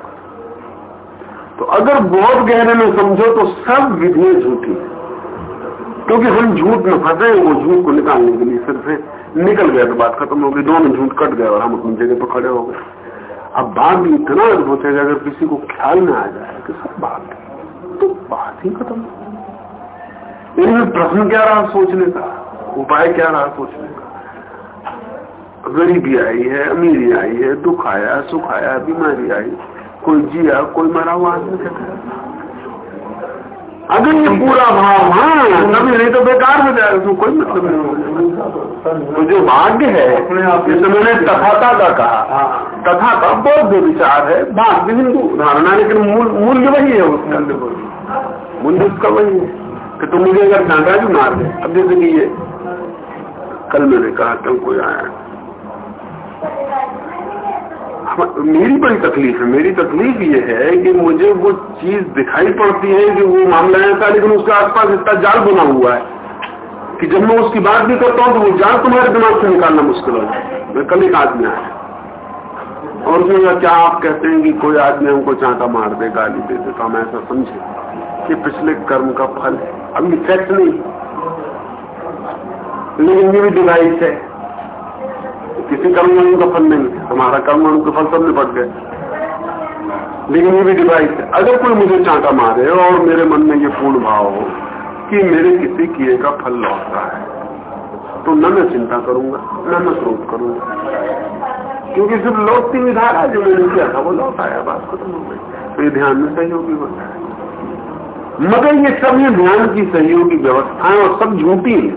तो अगर बहुत गहरे में समझो तो सब विधियाँ झूठी क्योंकि हम झूठ में फंसे वो झूठ को निकालने के लिए सिर्फ़ निकल गया तो बात खत्म हो गई दोनों झूठ कट गए और हम अपनी जगह पर खड़े हो गए। अब बात भी इतना अद्भुत है अगर किसी को ख्याल में आ जाए कि सब बात है तो बात ही खत्म इनमें प्रश्न क्या रहा सोचने का? उपाय क्या रहा सोचने का? गरीबी आई है अमीरी आई है दुख आया सुख आया बीमारी आई कोई जिया कोई मरा हुआ आदमी अगर ये पूरा भाव हाँ तभी नहीं तो बेकार हो जाएगा उसमें कोई मतलब नहीं तो जो भाग्य है जैसे मैंने तथाता का कहा तथा का बौद्ध विचार है भाग्य हिंदू धारणा लेकिन मूल मूल्य वही है उसका। मूल्य उसका वही है। कि तुम मुझे अगर डांगा भी मार दे, अब जैसे कि ये कल मैंने कहा कोई आया मेरी बड़ी तकलीफ़ है, मेरी तकलीफ़ ये है कि मुझे वो चीज़ दिखाई पड़ती है कि वो मामला ऐसा, लेकिन उसके आसपास इतना जाल बना हुआ है कि जब मैं उसकी बात भी करता हूँ तो वो जाल तुम्हारे दिमाग से निकालना मुश्किल हो जाए मैं कल एक आदमी आया। और उसमें क्या आप कहते हैं कि कोई आदमी हमको चांटा मार दे, गाली दे दे? तो हम ऐसा समझे। कि पिछले कर्म का फल है। अब ये फैक्ट नहीं लेकिन ये भी डिवाइस है। किसी कर्म का फल नहीं हमारा कर्म का फल सब निपट गए लेकिन ये भी डिवाइस है। अगर कोई मुझे चांटा मारे और मेरे मन में ये पूर्ण भाव हो कि मेरे किसी किए का फल लौट रहा है तो न मैं चिंता करूँगा, न मैं क्रोध करूँगा। क्योंकि सिर्फ़ लौटती हुई धारा जो मैंने किया था, वो लौट आया, बात खत्म हो गई। तो ये ध्यान में सहयोगी होता है। मगर ये सब ये ध्यान की सहयोगी व्यवस्थाएँ और सब झूठी है।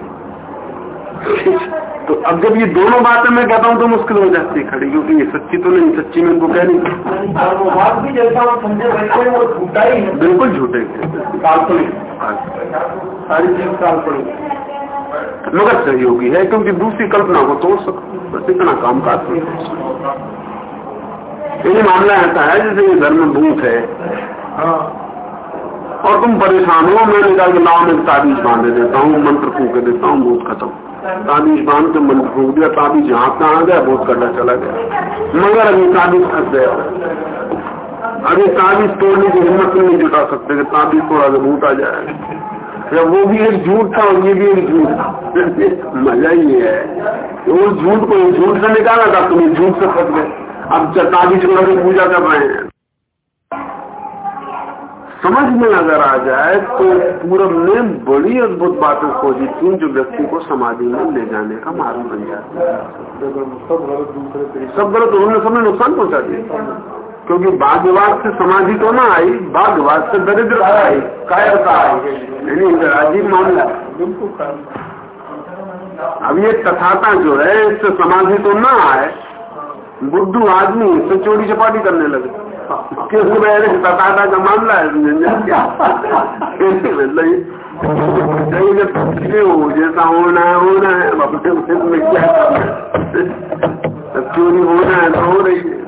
तो अब जब ये दोनों बातें मैं कहता हूँ तो मुश्किल हो जाती है खड़ी क्योंकि ये सच्ची तो नहीं सच्ची मैं इनको कह नहीं भी जैसा समझे वैसे वो झूठा ही। है बिल्कुल झूठे मगर सहयोगी है क्योंकि दूसरी कल्पना को तोड़ सकते बस इतना काम काज ये मामला ऐसा है जैसे ये घर में भूत है। हाँ। और तुम परेशान हो मैंने कहा कि लाओ मैं ताबीज बांधे देता हूँ, मंत्र फूक देता हूँ भूत खत्म। ताबीज बाँध के मंत्र फूक दिया, ताबीज जहाँ कहा आ गया बहुत कटा चला गया। मगर अभी ताबीज फंस गया। अभी ताबीज तोड़ने की हिम्मत नहीं जुटा सकते ताबीज थोड़ा भूत आ जाए। वो भी एक झूठ था और ये भी एक झूठ मज़ा ये है। कि उस झूठ को झूठ से निकाला था तुम झूठ से फंस गए। अब ताबीज को पूजा कर रहे हैं। समझ में अगर आ जाए तो पूरब ने बड़ी अद्भुत बातें खोजी थी जो व्यक्ति को समाधि में ले जाने का मार्ग बन जाता है सब गलत उन्होंने सबने नुकसान पहुँचा दिया। क्योंकि बाघवाद से समाधि तो ना आई बाघवाद से दरिद्रता आई। कायरता आई यानी अजीब मामला। अब ये तथाता जो है इससे समाधि तो ना आए बुद्धू आदमी इससे चोरी चपाटी करने लगे। मेरे बताना का मामला है? जैसा होना है होना है। अपने में क्या चोरी होना है? तो हो रही है।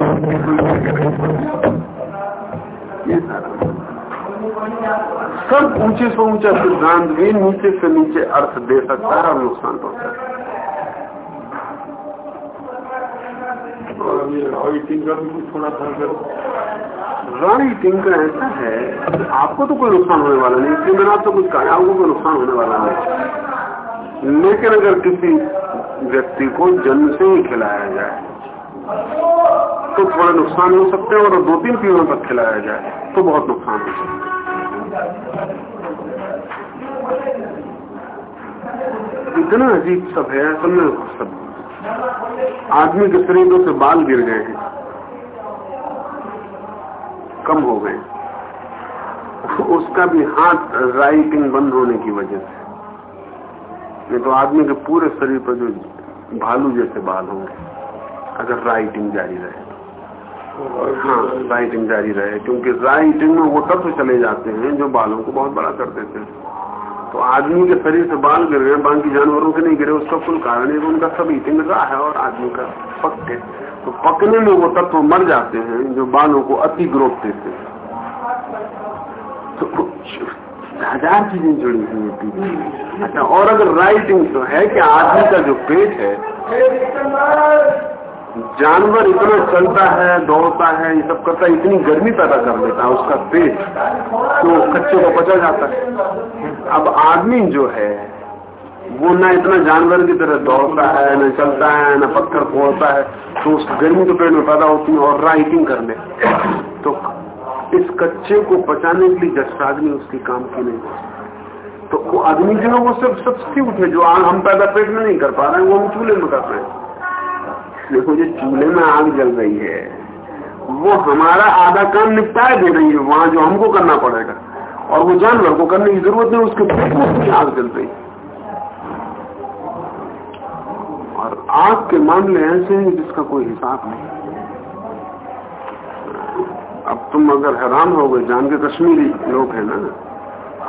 सब ऊँचे से ऊँचा सिद्धांत भी नीचे से नीचे अर्थ दे सकता है और नुकसान पहुँचा सकता है। रानी टिंकर ऐसा है, आपको तो कोई नुकसान होने वाला नहीं इसलिए मैंने आपसे कुछ कहा आपको कोई नुकसान होने वाला नहीं। लेकिन अगर किसी व्यक्ति को जन्म से ही खिलाया जाए तो थोड़ा नुकसान हो सकते हैं और दो तीन पीढ़ियों तक खिलाया जाए तो बहुत नुकसान हो सकता है। इतना अजीब सब है सब में सब आदमी के शरीरों से बाल गिर गए हैं कम हो गए। उसका भी हाथ राइटिंग बंद होने की वजह से। नहीं तो आदमी के पूरे शरीर पर जो भालू जैसे बाल होंगे, अगर राइटिंग जारी रहे हाँ राइटिंग जारी रहे, क्योंकि राइटिंग में वो तत्व चले जाते हैं जो बालों को बहुत बड़ा कर देते हैं। तो आदमी के शरीर से बाल गिर गए बाकी जानवरों के नहीं गिरे, उसका कुल कारण है उनका सब ईटिंग रहा है और आदमी का पक तो पकने में वो तत्व मर जाते हैं जो बालों को अति ग्रोथ देते हैं। तो हज़ार चीज़ें जुड़ी हुई है पीछे। अच्छा और अगर राइटिंग तो है कि आदमी का जो पेट है जानवर इतना चलता है, दौड़ता है, ये सब करता है, इतनी गर्मी पैदा कर देता है उसका पेट तो कच्चे को पचा जाता है। अब आदमी जो है, वो ना इतना जानवर की तरह दौड़ता है, न चलता है, न पत्थर फोड़ता है तो उसकी गर्मी तो पेट में पैदा होती है और राइटिंग कर ले तो इस कच्चे को पचाने के लिए जस्ट आदमी उसकी काम की नहीं तो वो आदमी जो है, वो सब सब्सिट्यूट है, जो हम पैदा पेट में नहीं कर पा रहे हैं, वो हम चूल्हे में कर रहे हैं। देखो जो चूल्हे में आग जल रही है वो हमारा आधा काम निपटाए दे रही है वहाँ जो हमको करना पड़ेगा। और वो जानवर को करने की ज़रूरत नहीं उसके पेट में आग जल रही और आग के मामले ऐसे हैं जिसका कोई हिसाब नहीं। अब तुम अगर हैरान हो गए जान के कश्मीरी लोग हैं ना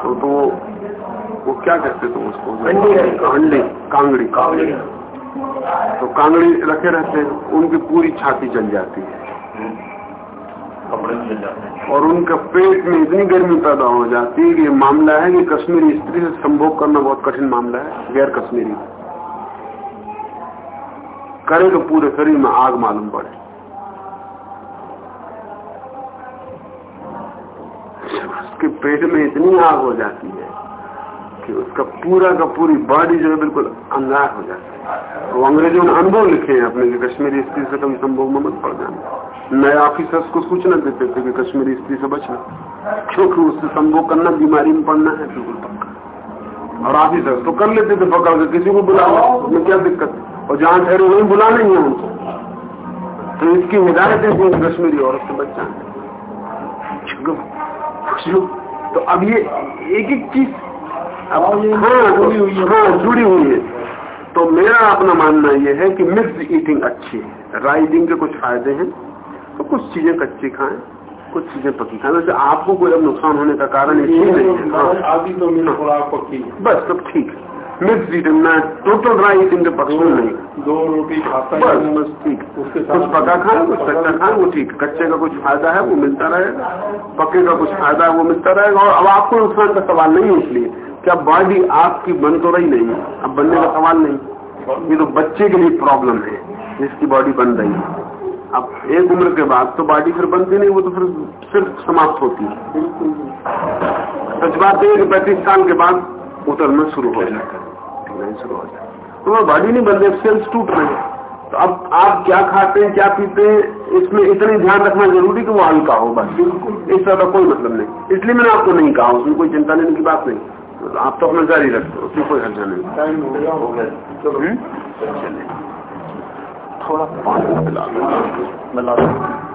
तो तो वो क्या कहते तुम उसको? अंडे कांगड़ी। कांगड़ी। तो कांगड़ी रखे रहते हैं उनकी पूरी छाती जल जाती है। और उनका पेट में इतनी गर्मी पैदा हो जाती है कि ये मामला है कि कश्मीरी स्त्री से संभोग करना बहुत कठिन मामला है गैर कश्मीरी। करे तो पूरे शरीर में आग मालूम पड़े। उसके पेट में इतनी आग हो जाती है कि उसका पूरा का पूरी बॉडी जो है बिल्कुल अंगार हो जाती है। वो अंग्रेज़ों ने अनुभव लिखे हैं अपने कश्मीरी स्त्री से कभी संभव में मत पड़ जाना। नए ऑफिसर्स को सूचना देते थे कि कश्मीरी स्त्री से बचना। क्योंकि उससे संभव करना बीमारी में पड़ना है बिल्कुल पक्का। और ऑफिसर्स तो कर लेते थे पकड़ के किसी को बुला उसमें क्या दिक्कत? और जहाँ ठहरे वहीं बुला नहीं है उनको तो इसकी हिदायत है कि कश्मीरी औरत से बच जाए तो अब ये एक एक चीज़ हाँ जुड़ी हुई हाँ जुड़ी हुई है। तो मेरा अपना मानना यह है कि मिक्स ईटिंग अच्छी है। राइडिंग के कुछ फ़ायदे हैं। तो कुछ चीज़ें कच्ची खाएँ कुछ चीज़ें पकी खाएँ। वैसे आपको कोई अब नुकसान होने का कारण ये नहीं है। हाँ। तो हाँ। बस सब ठीक है। मिक्स ईटिंग मैं टोटल ड्राई ईटिंग के पक्ष में नहीं। दो रोटी खाता बस बस ठीक। कुछ पका खाए कुछ कच्चा खाए वो ठीक। कच्चे का कुछ फ़ायदा है वो मिलता रहेगा। पके का कुछ फ़ायदा है वो मिलता रहेगा। और अब आपको नुकसान का सवाल नहीं है इसलिए। क्या बॉडी आपकी बन तो रही नहीं, अब बनने का सवाल नहीं। ये तो बच्चे के लिए प्रॉब्लम है, जिसकी बॉडी बन रही है। अब एक उम्र के बाद तो बॉडी फिर बनती नहीं, वो तो फिर सिर्फ़ समाप्त होती है। सच बात है कि पैंतीस साल के बाद उतरना शुरू हो जाता है। तो वो बॉडी नहीं बन रही सेल्स टूट रहे हैं। तो अब आप क्या खाते हैं, क्या पीते हैं, इसमें इतनी ध्यान रखना ज़रूरी कि वो हल्का हो बस। इस तरह कोई मतलब नहीं। इसलिए मैंने आपको नहीं कहा, उसमें कोई चिंता लेने की बात नहीं। तो आप तो अपना जारी रखते हो उसमें कोई घंटा नहीं। टाइम हो गया हो गया। चलिए। थोड़ा पानी पिला